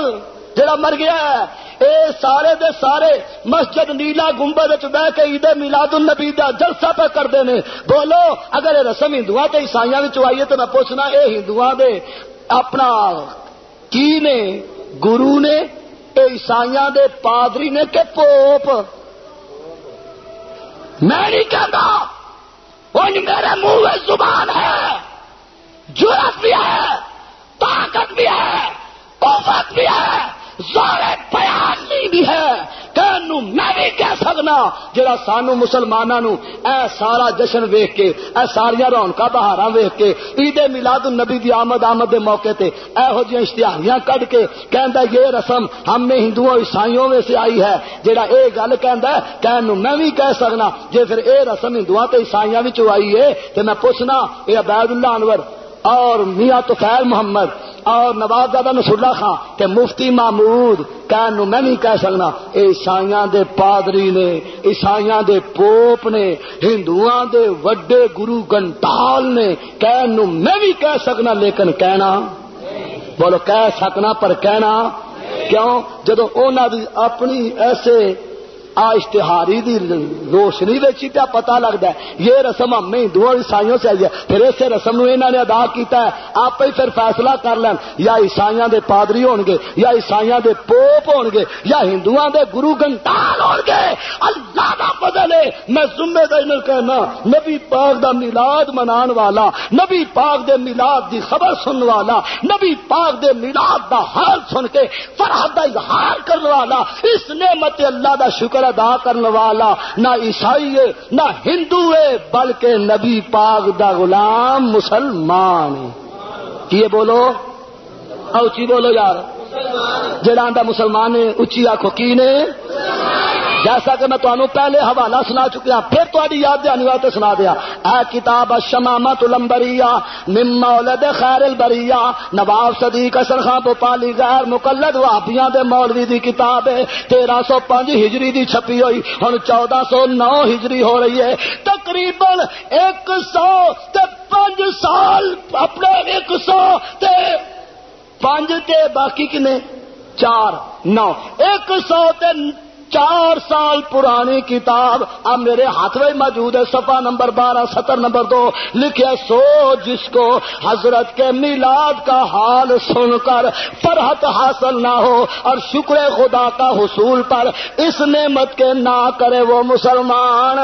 جڑا مر گیا ہے، اے سارے دے سارے مسجد نیلا گنبد بہ کے عید میلاد النبی دا جلسہ پہ کرتے ہیں بولو، اگر یہ رسم ہندو تے عیسائی آئیے تو میں پوچھنا، اے ہندو دے اپنا کی نے؟ گرو نے؟ اے عیسائی دے پادری نے کہ پوپ؟ میں نہیں کہتا میرے منہ میں زبان ہے۔ جرت بھی ہے، طاقت بھی ہے، قوت بھی ہے، زور بیان بھی ہے۔ کہ میں بھی کہہ سکنا، جڑا سانو مسلمانوں اے سارا جشن ویخ کے، اے ساریا رونق بہارا ویخ کے، عید میلاد النبی دی آمد آمد دے موقع تے ایہو جی اشتہاریاں کڈ کے کہندا یہ رسم ہم میں ہندوؤں عیسائیوں میں سے آئی ہے۔ جڑا اے گل کہندا ہے کہ میں بھی کہہ سکنا، جے پھر اے رسم ہندوؤں تے عیسائیاں وچ آئی ہے، تے میں پوچھنا، اے عبید اللہ انور اور میاں تو خیر محمد اور نواز دادا نسولہ خان کہ مفتی محمود کہن میں نہیں کہہ سکنا، عیسائیاں دے پادری نے، عیسائیاں دے پوپ نے، ہندوؤں دے وڈے گرو گنٹال نے کہن میں بھی کہہ سکنا، لیکن کہنا۔ بولو کہہ سکنا پر کہنا۔ کیوں؟ جدو انہوں اپنی ایسے آ اشتہاری دی روشنی ویچی پیا پتا لگتا ہے۔ یہ رسم ہم ہندو عیسائیوں سے آئی ہے۔ پھر اسے رسم نو انہوں نے ادا کیتا ہے۔ آپ ہی پھر فیصلہ کر لین۔ یا عیسائیاں دے پادری ہون گے، یا عیسائیاں دے پوپ ہون گے، یا ہندوؤں دے گرو گنٹال ہون گے۔ اللہ دا بدل ہے۔ میں ذمہ دار کہنا، نبی پاک دا میلاد منان والا، نبی پاک دے میلاد دی خبر سنن والا، نبی پاک دے میلاد دا حال سن کے فرحت دا اظہار کرنے والا، اس نعمت اللہ دا شکر ادا کرنے والا نہ عیسائی ہے، نہ ہندو ہے، بلکہ نبی پاک دا غلام مسلمان کیے بولو؟ اوچی بولو یار؟ جڑا مسلمان ہے اچھی آخو کی نے؟ جیسا کہ میں تمہیں پہلے حوالہ سنا چکیا، پھر تاری یاد دہانی واسطے سنا دیا۔ اے کتاب شمامت لمبریا مولد خیر البریا نواب صدیق اصل خان بوپالی غیر مقلد وابیاں دے مولوی دی کتاب ہے۔ تیرہ سو پانچ ہجری دی چھپی ہوئی، ہن چودہ سو نو ہجری ہو رہی ہے۔ تقریباً ایک سو تے پانچ سال اپنے ایک سو تے پانچ تے باقی کنے؟ چار، نو۔ ایک سو تے چار سال پرانی کتاب اب میرے ہاتھ میں موجود ہے سفا نمبر بارہ ستر نمبر دو۔ لکھے سو جس کو، حضرت کے میلاد کا حال سن کر فرحت حاصل نہ ہو اور شکر خدا کا حصول پر اس نعمت کے نہ کرے وہ مسلمان۔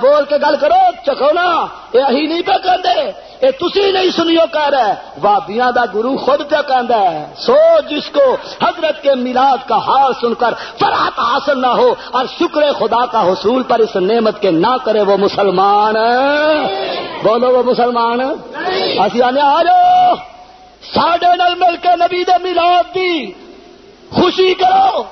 بول کے گل کرو چکو نا۔ یہی نہیں پہ کہتے یہ تھی نہیں سنیو کہہ رہے وابیاں دا گرو خود پہ کہہ ہے سو جس کو حضرت کے میلاد کا حال سن کر فراہت حاصل نہ ہو اور شکر خدا کا حصول پر اس نعمت کے نہ کرے وہ مسلمان بولو وہ مسلمان اسی آنے آ جاؤ۔ ساڈے نل مل کے نبی دے میلاد دی خوشی کرو۔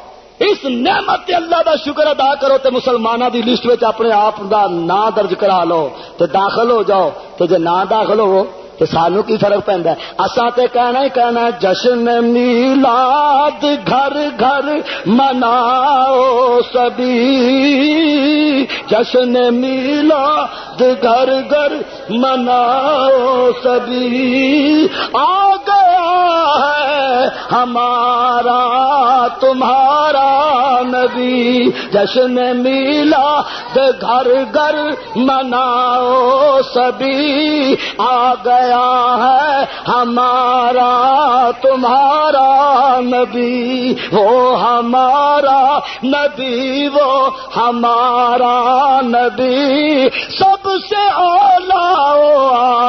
اس نعمت اللہ دا شکر ادا کرو تے مسلمانوں دی لسٹ اپنے آپ دا نام درج کرا لو تے داخل ہو جاؤ تے جے نہ داخل ہو تو سانو کی فرق پہنتا ہے۔ اصا تے کہنا ہی کہنا جشن میلاد گھر گھر مناؤ سبھی۔ جشن میلاد گھر گھر مناؤ سبھی۔ آ گیا ہے ہمارا، تمہارا نبی۔ جشن میلاد گھر گھر مناؤ سبھی۔ آ گیا ہے، ہمارا، تمہارا نبی، وہ ہمارا نبی، وہ ہمارا نبی۔ سب سے اولا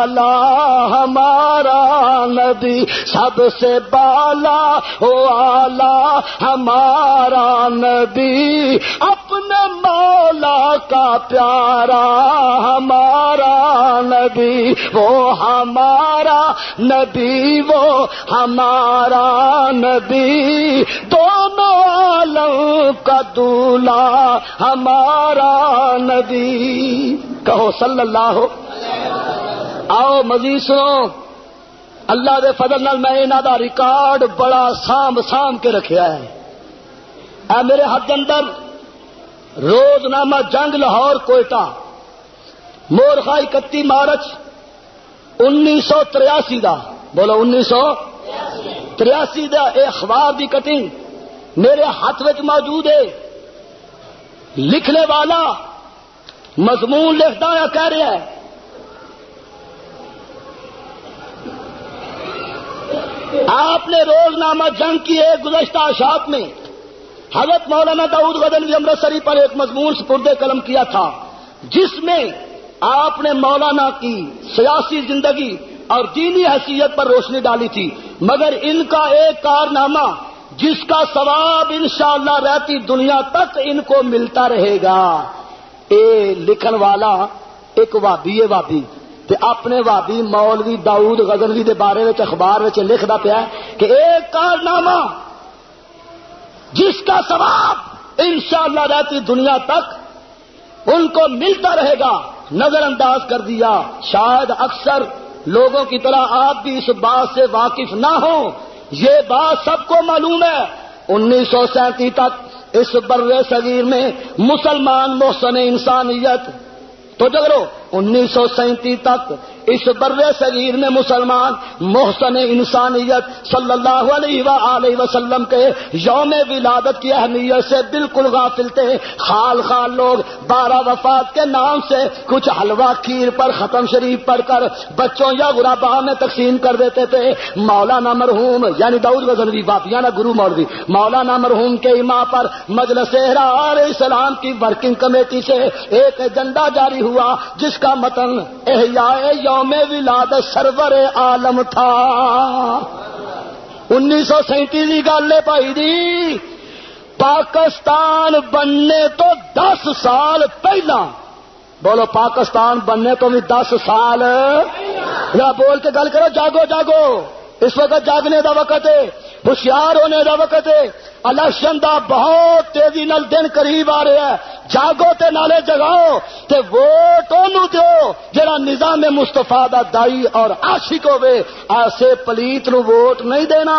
آلہ ہمارا نبی۔ سب سے بالا، او آلہ ہمارا نبی۔ اپنے مولا کا پیارا، ہمارا نبی۔ وہ ہم ہمارا نبی وہ ہمارا نبی دونوں عالم کا دولا ہمارا نبی کہو صلی اللہ ہو آؤ مزید سنو اللہ دے فضل نال میں انہوں دا ریکارڈ بڑا سانب سانب کے رکھا ہے۔ اے میرے حد اندر روز نامہ جنگ لاہور کوئٹہ مورخا اکتی مارچ انیس سو تریاسی دا. بولو انیس سو تریاسی دا. اے اخبار دی کٹنگ میرے ہاتھ میں موجود ہے. لکھنے والا مضمون لکھتا یا کہہ رہا ہے؟ آپ نے روز نامہ جنگ کی ایک گزشتہ اشاعت میں. حضرت مولانا داؤد غدنوی امرتسری پر ایک مضمون سپرد قلم کیا تھا، جس میں آپ نے مولانا کی سیاسی زندگی اور دینی حیثیت پر روشنی ڈالی تھی، مگر ان کا ایک کارنامہ جس کا ثواب انشاءاللہ رہتی دنیا تک ان کو ملتا رہے گا۔ اے لکھن والا، ایک وابی وابی تے اپنے وابی مولوی داؤد غزنوی دے بارے میں اخبار میں لکھتا پیا کہ ایک کارنامہ جس کا ثواب انشاءاللہ رہتی دنیا تک ان کو ملتا رہے گا۔ نظر انداز کر دیا۔ شاید اکثر لوگوں کی طرح آپ بھی اس بات سے واقف نہ ہوں۔ یہ بات سب کو معلوم ہے۔ انیس سو سینتیس تک اس بر صغیر میں مسلمان محسن انسانیت۔ تو جگرو انیس سو سینتیس تک اس بر صغیر میں مسلمان محسن انسانیت صلی اللہ علیہ وآلہ وسلم کے یوم ولادت کی اہمیت سے بالکل غافل تھے۔ خال خال لوگ بارہ وفات کے نام سے کچھ حلوہ کھیر پر ختم شریف پڑھ کر بچوں یا غرابا میں تقسیم کر دیتے تھے۔ مولانا مرحوم یعنی دعود وزنوی باپیانہ گرو مولوی۔ مولانا مرحوم کے امام پر مجلس علیہ السلام کی ورکنگ کمیٹی سے ایک ایجنڈا جاری ہوا، جس کا متن احیاء یوم ولادت سرور عالم تھا۔ انیس سو سینتی کی گل ہے بھائی جی۔ پاکستان بننے تو دس سال پہلا۔ بولو پاکستان بننے تو بھی دس سال۔ یا بول کے گل کرو، جاگو جاگو۔ اس وقت جاگنے کا وقت ہے۔ ہوشیار ہونے کا وقت ہے۔ الیکشن دا بہت تیزی نال دن قریب آ رہا ہے۔ جاگو تے نالے جگاؤ تے ووٹ اونوں دیو۔ جڑا نظام مصطفی دا دائی اور عاشق ہوے ایسے پلیت نو ووٹ نہیں دینا۔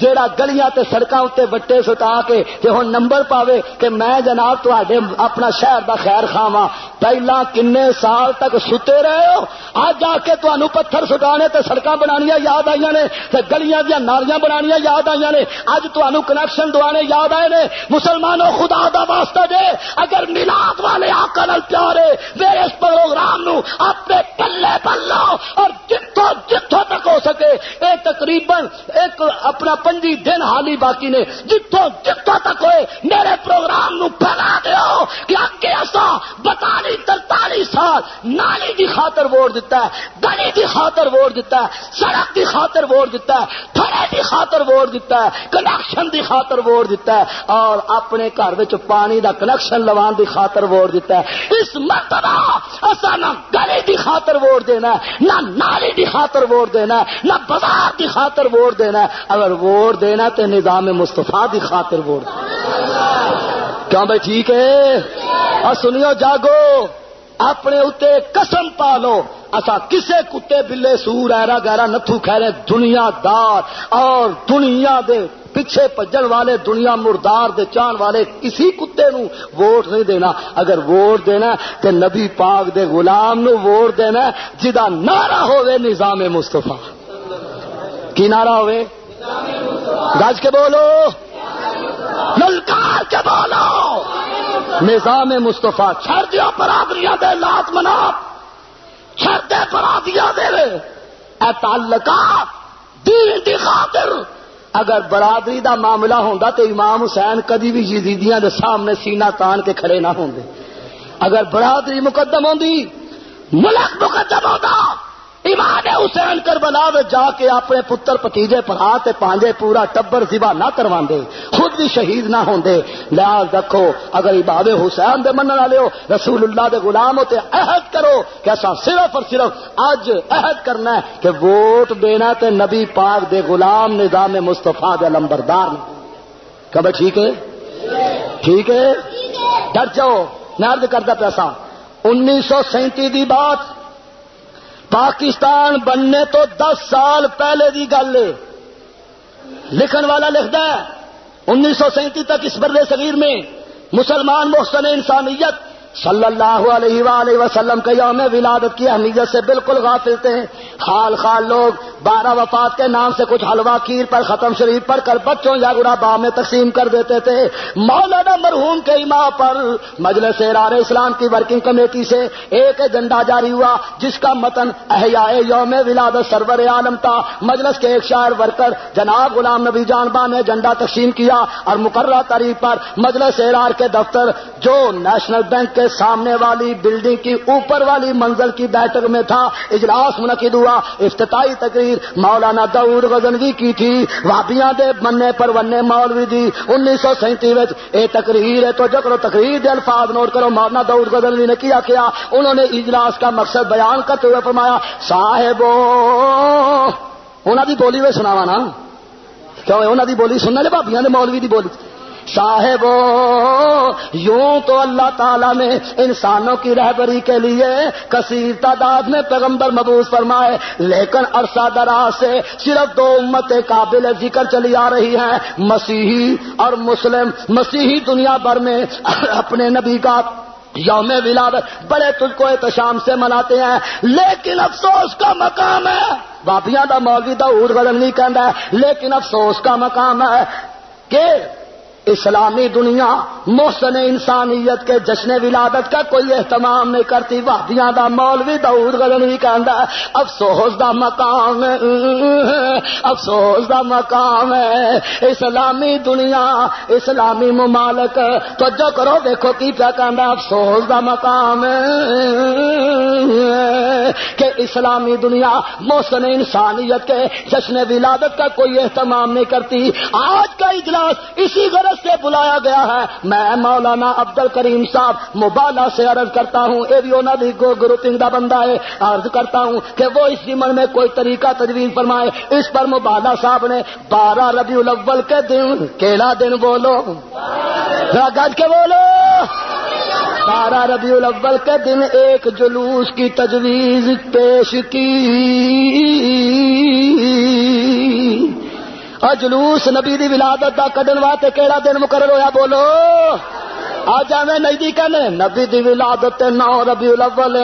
جڑا گلیاں تے سڑکاں تے وٹے سٹا کے تے ہن نمبر پاوے کہ میں جناب تواڈے اپنا شہر دا خیر خواہاں۔ پہلا کنے سال تک ستے رہے ہو اج آ کے تانوں پتھر سٹانے تے سڑکاں بنانیاں یاد آئیاں نے۔ تے گلیاں دی نالیاں بنانیاں یاد آئیاں نے اج تانوں کنیکشن دوانے یاد آئے نے۔ مسلمانوں، خدا دا واسطہ دے۔ اگر ملاد والے آکر پیارے میرے اس پروگرام نو اپنے پلے پلو اور جتوں جتوں تک ہو سکے، اے تقریباً ایک اپنا پنجی دن حالی باقی نے۔ جتوں جتوں تک ہوئے، میرے پروگرام نو پھیلا دیو کہ اگے ایسا بتالی ترتالی سال نالی دی خاطر ووٹ دیتا ہے گلی دی خاطر ووٹ دیتا ہے سڑک دی خاطر ووٹ دیتا ہے تھڑے دی خاطر ووٹ دیتا ہے کنیکشن دی خاطر ووٹ دیتا ہے اور اپنے گھر پانی دا کنیکشن لوان دی خاطر ووٹ دیتا ہے اس مرتبہ اصا نہ گلی دی خاطر ووٹ دینا ہے نہ نالی دی خاطر ووٹ دینا ہے نہ بازار دی خاطر ووٹ دینا ہے اگر ووٹ دینا تو نظام مستفا دی خاطر ووٹ کیوں بھائی ٹھیک ہے اور سنیو جاگو اپنے اتنے قسم پالو اصا کسے کتے بلے سور ایرا گہرا نتھو خیرے دنیا دار اور دنیا دے پیچھے پجن والے، دنیا مردار دے چان والے کسی کتے نو ووٹ نہیں دینا۔ اگر ووٹ دینا تے نبی پاک دے غلام نو ووٹ دینا جدا نعرہ ہوئے نظام مستفا کی نعرہ ہوئے؟ گج کے بولو۔ للکار کے بولو نظام مستفا چھڑ دیا برادریاں دے لات منا چھڑ دے برادریاں دے اے تعلقات دین دی خاطر۔ اگر برادری دا معاملہ ہوندا تے امام حسین کدی بھی یزیدیاں دے سامنے سینہ تان کے کھڑے نہ ہوندے۔ اگر برادری مقدم ہوندی، ملک مقدم ہوندا ایمان حسین کربلا جا کے اپنے پتر پتیجے پڑھا تے پانجے پورا ٹبر زبا نہ کروا خود بھی شہید نہ ہوں لحاظ رکھو، اگر امام حسین دے من والے ہو رسول اللہ دے غلام ہو تے عہد کرو کہ ایسا صرف اور صرف اج عہد کرنا ہے کہ ووٹ دینا تے نبی پاک دے غلام نظام مستفا دے لمبردار کب ٹھیک ہے؟ ٹھیک ہے؟ ڈر جاؤ نرد کردہ پیسہ، انیس سو سینتی دی بات پاکستان بننے تو دس سال پہلے دی گل ہے۔ لکھن والا لکھتا ہے، انیس سو سینتی تک اس برے صغیر میں مسلمان محسن انسانیت صلی اللہ علیہ وآلہ وسلم کے یوم ولادت کی اہمیت سے بالکل غافل تھے۔ خال خال لوگ بارہ وفات کے نام سے کچھ حلوہ کیر پر، ختم شریف پڑھ کر بچوں یا گرا میں تقسیم کر دیتے تھے۔ مولانا مرحوم کے امام پر مجلس ارار اسلام کی ورکنگ کمیٹی سے ایک ایجنڈا جاری ہوا، جس کا متن احیاء یوم ولادت سرور عالم تھا۔ مجلس کے ایک شاعر ورکر جناب غلام نبی جانبا نے ایجنڈا تقسیم کیا اور مقررہ تاریخ پر مجلس ارار کے دفتر جو نیشنل بینک کے سامنے والی بلڈنگ کی اوپر والی منزل کی بیٹھک میں تھا، اجلاس منعقد ہوا۔ افتتاحی تقریر مولانا دور غزنوی کی تھی۔ وابیاں دے مننے پر وننے مولوی دی۔ انیس سو سینتیس اے تقریر ہے تو جو کرو تقریر دے الفاظ نوٹ کرو۔ مولانا دور غزنوی نے کیا کیا؟ انہوں نے اجلاس کا مقصد بیان کرتے ہوئے فرمایا صاحب انہوں دی بولی میں سناوا نا۔ کیوں انہوں دی بولی سننا لے بھابیاں دے مولوی دی بولی۔ صاحب یوں تو اللہ تعالیٰ نے انسانوں کی رہبری کے لیے کثیر تعداد میں پیغمبر مبوس فرمائے، لیکن عرصہ دراز سے صرف دو امت قابل ذکر چلی آ رہی ہیں، مسیحی اور مسلم۔ مسیحی دنیا بھر میں اپنے نبی کا یوم ولادت بڑے تجھ کو احتشام سے مناتے ہیں، لیکن افسوس کا مقام ہے۔ بابیاں دا مولوی دا غلط نہیں کہہ لیکن افسوس کا مقام ہے کہ اسلامی دنیا محسن انسانیت کے جشن ولادت کا کوئی اہتمام نہیں کرتی، وادیاں دا مولوی دور گلن بھی کہہ افسوس دا مقام افسوس دا مقام ہے۔ اسلامی دنیا، اسلامی ممالک تو جو کرو، دیکھو کی پیا کہ افسوس دا مقام کہ اسلامی دنیا محسن انسانیت کے جشن ولادت کا کوئی اہتمام نہیں کرتی۔ آج کا اجلاس اسی غرض سے بلایا گیا ہے۔ میں مولانا عبد الکریم صاحب مبالا سے عرض کرتا ہوں، اے بھی انہوں نے گروپنگ کا بندہ ہے، عرض کرتا ہوں کہ وہ اس زمن میں کوئی طریقہ تجویز فرمائے۔ اس پر مبالا صاحب نے بارہ ربیع الاول کے دن کیلا دن بولو؟ گج کے بولو؟ بارہ ربیع الاول کے دن ایک جلوس کی تجویز پیش کی۔ اور جلوس نبی دی ولادت دا کڈن واسطے کیڑا دن مقرر ہویا بولو؟ آج میں نزدیک نے نبی دی ولادت نو ربی الاول۔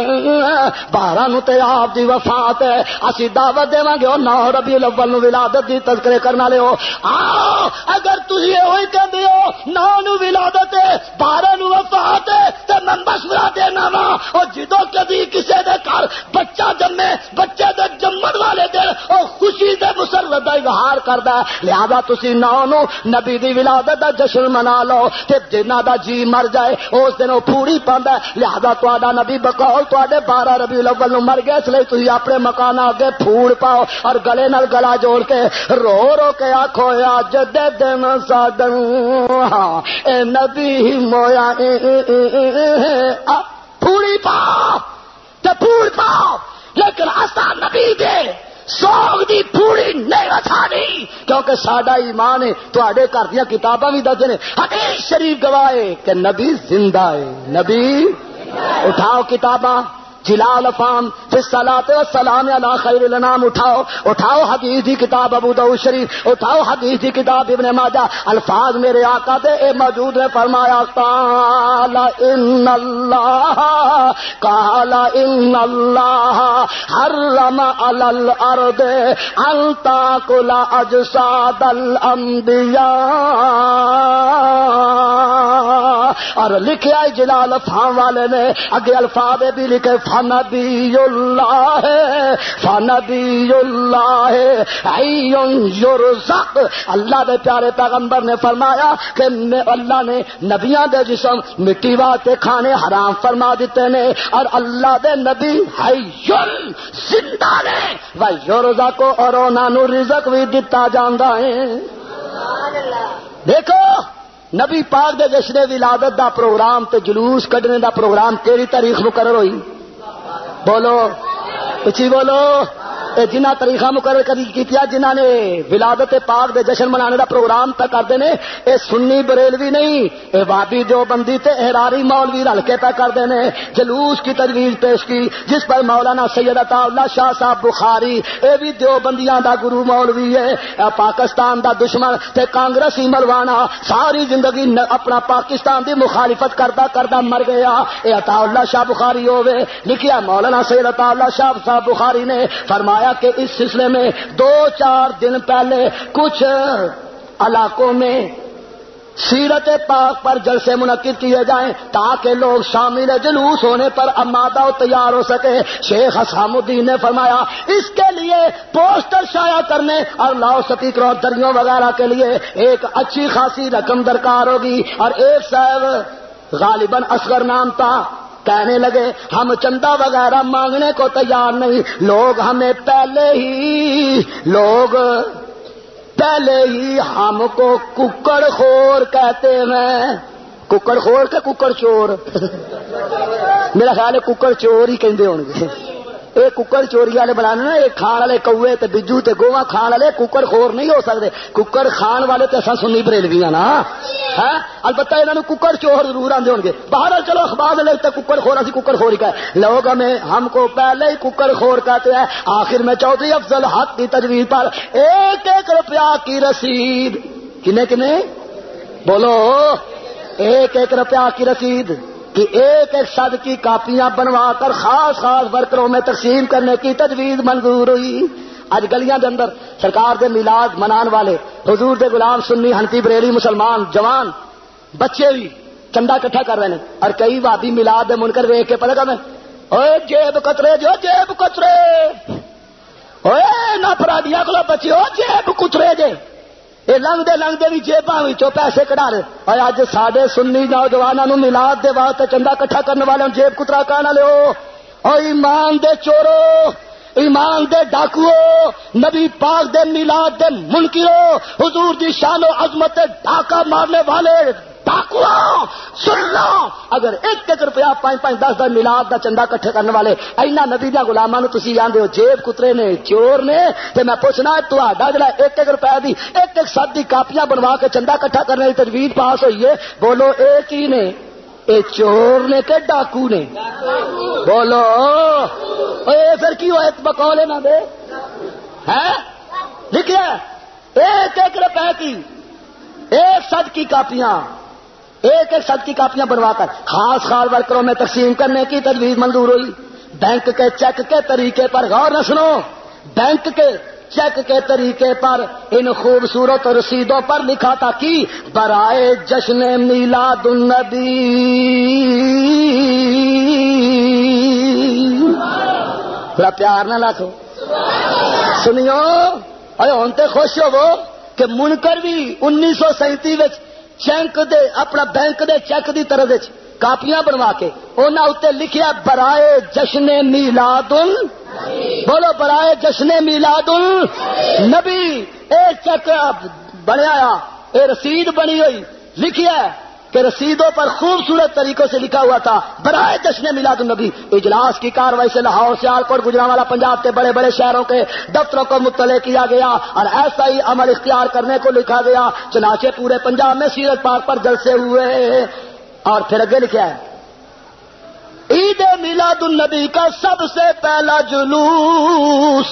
بارہ نو تے آپ دی وفات ہے۔ اسی دعوت دیواں گے نو ربی الاول نو ولادت دی تذکرے کرنا لے آؤ، اگر تسی ہوئی کہندے ہو، نو نو ولادت ہے، بارہ نو وفات ہے، تے میں مشورہ دینا وا۔ او جدوں کدی کسے دے گھر بچہ جمے، بچے دے جمن والے دن او خوشی دے مسرت دا اظہار کردا لہذا تسی نو نو نبی دی ولادت دا جشن منا لو۔ تے جنہ دا جی مر جائے اس دن وہ پوری پاندہ لہذا تا نبی بکول تے بارہ ربی الاول نو مر گیا اس لیے تھی اپنے مکان اگے پھوڑ پاؤ اور گلے نال گلا جوڑ کے رو رو کے آخو اج دے دن سادن ہاں اے نبی مویا پھوڑی پاؤ پھوڑ پاؤ لیکن آسا نبی دے سوگ دی پوری نہیں رچانی کیونکہ ساڈا ایمان ہے تے گھر دیا کتاباں بھی دس نے، حدیث شریف گواہ کہ نبی زندہ ہے، نبی، اٹھاؤ کتاباں۔ جلال افام پھر سلاتے و سلام اللہ خیر النام اٹھاؤ اٹھاؤ حدیث دی کتاب ابو دو شریف، اٹھاؤ حدیث دی کتاب ابن ماجہ۔ الفاظ میرے آقا دے، اے موجود نے فرمایا، قال ان اللہ، قال ان اللہ حرم علی الارض ان تاکل اجساد الانبیاء۔ اور لکھیا جلال افام والے نے، اگے الفاظ بھی لکھے فنبی اللہ فنبی اللہ یرزق. اللہ دے پیارے پیغمبر نے فرمایا کہ اللہ نے نبیاں دے جسم مٹی واتے کھانے حرام فرما دیتے نے، اور اللہ دے نبی حیل زندہ نے وہ یورزا کو اور انہوں رزق بھی دتا جانا ہے۔ دیکھو، نبی پاک دے جشن ولادت دا پروگرام تے جلوس کڈنے دا پروگرام کیڑی تاریخ مقرر ہوئی؟ بولو اچھی بولو۔ جنہ طریقہ مقرر کی جنہ نے ولادت پاک دے جشن منانے دا پروگرام تک کرتے ہیں اے سنی بریلوی نہیں، اے وادی جو بندی تے احراری مولوی رل کے پہ کرتے ہیں جلوس کی تجویز پیش کی، جس پر مولانا سید عطا اللہ شاہ صاحب بخاری، اے بھی دو بندیاں دا گرو مولوی ہے پاکستان دا دشمن تے کانگریسی ملوانا ساری زندگی اپنا پاکستان دی مخالفت کردا کردا مر گیا، اے عطا اللہ شاہ بخاری ہوئے لکھیا مولانا سید عطا اللہ شاہ صاحب بخاری نے، فرمایا کہ اس سلسلے میں دو چار دن پہلے کچھ علاقوں میں سیرت پاک پر جلسے منعقد کیے جائیں تاکہ لوگ شامل جلوس ہونے پر امادہ و تیار ہو سکے۔ شیخ حسام الدین نے فرمایا، اس کے لیے پوسٹر شائع کرنے اور لاؤ سپیکر اور دریوں وغیرہ کے لیے ایک اچھی خاصی رقم درکار ہوگی۔ اور ایک صاحب غالباً اصغر نام تھا۔ کہنے لگے، ہم چندہ وغیرہ مانگنے کو تیار نہیں۔ لوگ ہمیں پہلے ہی لوگ پہلے ہی ہم کو ککڑ خور کہتے ہیں۔ ککڑ خور کے ککڑ چور؟ میرا خیال ہے ککڑ چور ہی کہتے ہونگے۔ گے یہ ککڑ چوری والے بنا نا یہ کھان والے کوے تے بجو تے گوا کھان والے ککڑ خور نہیں ہو سکتے۔ ککڑ کھان والے تے اصل سنی بریلوی ہاں نا۔ ہاں؟ البتہ انہوں ککڑ چور ضرور آتے ہو گے باہر چلو اخبار لگتے ککڑ خور، اسی ککڑ خور کا لوگ ہمیں، ہم کو پہلے ہی ککڑ خور کہتے ہیں۔ آخر میں چودھری افضل حق کی تجویز پر ایک ایک روپیہ کی رسید۔ کنے کنے؟ بولو۔ ایک ایک روپیہ کی رسید۔ کہ ایک ایک صد کی کاپیاں بنوا کر خاص خاص ورکروں میں تقسیم کرنے کی تجویز منظور ہوئی۔ اج گلیاں دے اندر سرکار دے میلاد منان والے، حضور دے غلام سنی ہنتی بریلی مسلمان جوان، بچے بھی چندہ کٹھا کر رہے ہیں۔ اور کئی وادی میلاد دے منکر ویک کے پتا میں اوے جیب کترے جو جیب کترے اوے نہ پرادیا کو بچے ہو جیب کترے جے۔ یہ لنگتے لنگتے بھی جیباں پیسے کٹا رہے۔ اور اج سڈے سنی نوجوانوں ملاد دے واسطے چندہ کٹھا کرنے والے جیب کترا کہنا لو اور ایمان دے چورو ایمان دے ڈاکو نبی پاک دے میلاد دے منکرو حضور دی شان و عظمت ڈاکہ مارنے والے سن لو! اگر ایک ایک روپیہ پانچ پانچ دس دس ملاد کا چندہ کٹھے کرنے والے اینا نبی دیا گلاما تھی آدھے ہو، جیب کترے نے، چور نے، تے میں پوچھنا تا جڑا ایک ایک روپیہ دی، ایک ایک سات دی کاپیاں بنوا کے چندہ کٹھا کرنے کی تجویز پاس ہوئی ہے؟ بولو ایک ہی نے؟ اے چور نے کہ ڈاکو نے؟ بولو، اے پھر کی ہوا بکولے نہ دے ہے؟ لکھے ایک ایک روپے کی، ایک سد کی کاپیاں۔ ایک ایک سد کی کاپیاں بنوا کر خاص خاص ورکروں میں تقسیم کرنے کی تجویز منظور ہوئی۔ بینک کے چیک کے طریقے پر غور نہ سنو۔ بینک کے چیک کے طریقے پر ان خوبصورت رسیدوں پر لکھا تھا کہ برائے جشن میلاد النبی تھوڑا پیار نہ لاکھو سنیو ارے ہوں تو خوش ہو کہ منکر بھی انیس سو سینتی چینک دے، اپنا بینک دے چیک دی طرح کاپیاں بنوا کے انہوں اتنے لکھیا، برائے جشن میلاد بولو، برائے جشن میلاد نبی، اے چیک بنیا، اے رسید بنی ہوئی، لکھیا کہ رسیدوں پر خوبصورت طریقوں سے لکھا ہوا تھا، برائے جشن میلاد النبی۔ اجلاس کی کاروائی سے لاہور، سیال کوٹ گجرا والا پنجاب کے بڑے بڑے شہروں کے دفتروں کو مطلع کیا گیا اور ایسا ہی عمل اختیار کرنے کو لکھا گیا۔ چنانچہ پورے پنجاب میں سیرت پارک پر جلسے ہوئے اور پھر اگے لکھا ہے، عید میلاد النبی کا سب سے پہلا جلوس۔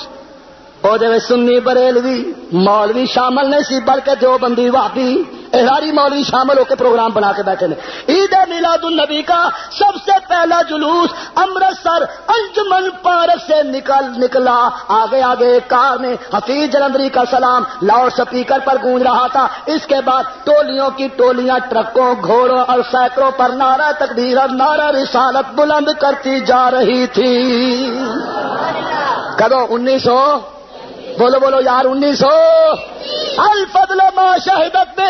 سنی بریلوی، مولوی شامل نہیں سی، بلکہ جو بندی واپی احراری مولوی شامل ہو کے پروگرام بنا کے بیٹھے نے عید میلاد النبی کا سب سے پہلا جلوس امرتسر انجمن پارک سے نکل نکلا۔ آگے آگے کار میں حفیظ جلندری کا سلام۔ لاؤڈ سپیکر پر گونج رہا تھا۔ اس کے بعد ٹولیوں کی ٹولیاں، ٹرکوں، گھوڑوں اور سینکڑوں پر نعرہ تقدیر اور نعرہ رسالت بلند کرتی جا رہی تھی۔ کدو انیس سو بولو بولو یار انیس سو الفضل ما شہدت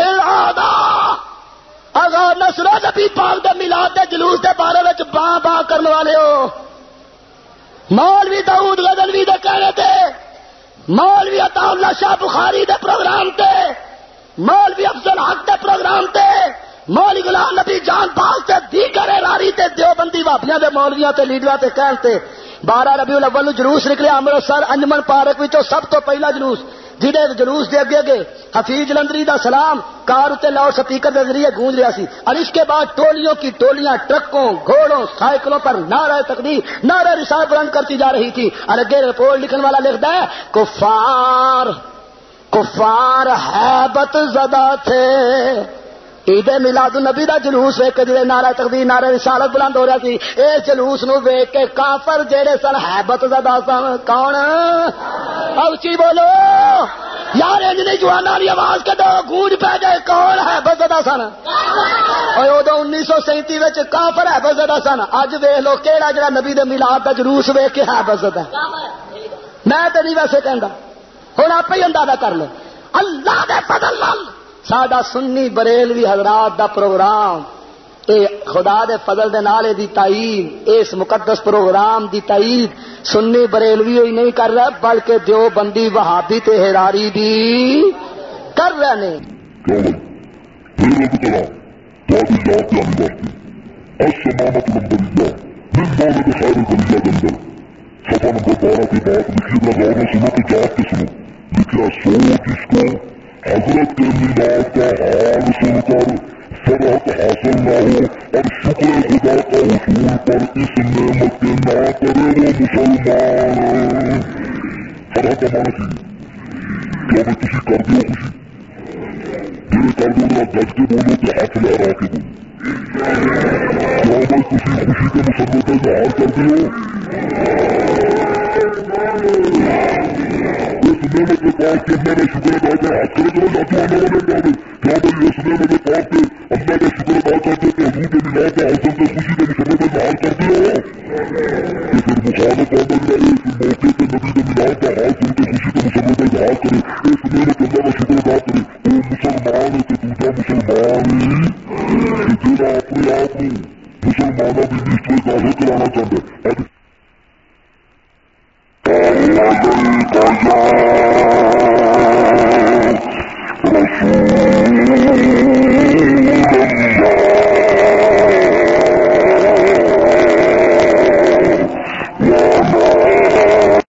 اگا نسر نبی پاک دے ملاد دے جلوس دے بارے میں باں باں کرنے والے ہو. مولوی داؤد غزنوی دے کہنے تھے مولوی عطا اللہ شاہ بخاری دے پروگرام تے، مولوی افضل حق دے پروگرام تے، مولوی غلام نبی جان باغ تے، دیگر راری تے دیوبندی واپیاں دے مولویاں تے لیڈراں تے کہن بارہ ربیع الاول جلوس نکلے امرتسر انجمن پارک وچوں سب تو پہلا جلوس جہے جلوس دے اگے اگے حفیظ جلندری دا سلام، کار اتنے لاؤڈ سپیکر کے ذریعے گونج رہا سی۔ اور اس کے بعد ٹولیوں کی ٹولیاں، ٹرکوں، گھوڑوں، سائیکلوں پر نعرہ تقدیر، نعرہ رسال بلند کرتی جا رہی تھی۔ اور اگے رپورٹ لکھنے والا لکھتا ہے، کفار کفار حیبت زدہ تھے۔ عید میلاد النبی دا جلوس ویک کے جڑے نعرہ تقدیر نعرہ رسالت بلند ہو رہا سی اس جلوس نو ویک کے کافر جڑے سن حیبت زدہ سن، کون؟ اچھی بولو۔ یار انج نہیں جوانا دی آواز کدو گونج پہ جائے، کون حیبت زدہ سن؟ اور ادو انیس سو سینتی وچ کافر حیبت زدہ سن۔ اج ویکھ لو کیڑا جڑا نبی دے میلاد دا جلوس ویک کے حیبت زدہ میں تے نہیں ویسے کہندا، ہن آپ ہی اندازہ کر لو۔ اللہ دے فضل نال سڈا سنی بریلوی حضرات دا پروگرام، اے خدا دے فضل دے نالے دی تائید، اس مقدس پروگرام دی تائید سنی بریلوی ہوئی نہیں کر رہا، بلکہ دیو بندی وہابی تے ہراری دی کر رہے نے۔ سفا نمبر بارہ کی بات، لکھی گا غور میں سنو تو جاگ کے سنو۔ لکھا سوچ اس کو حضرت کے میلاد کا حال سن کر فرحت حاصل نہ ہو اور شکر خدا کا حصول پر اس نعمت کے نہ کرے وہ مسلمان فرحت ہمارا کی کیا میں کسی کر دو خوشی میرے کر دو گا گج کے بولو کہ ہاتھ لہرا کے بولو کیا میں کسی خوشی کے مسلمان کا اظہار کر دو اس کے اللہ کا شکر ادا کر کرے کرو جاتے کیا بھائی کے اللہ کا شکر ادا کرتے کہ حضور کے ملا کا خوشی مسلمان کا اظہار کرتے ہو پھر مخالف رہے اس موقع پہ نبی کے ملا کا حال سن کے خوشی کا اظہار کرے اس اللہ کا شکر ادا کرے وہ مسلمان ہے تو دوسرا مسلمان ہی اپنے آپ کو مسلمانوں کی لسٹ میں داخل کرانا چاہتا ہے رسول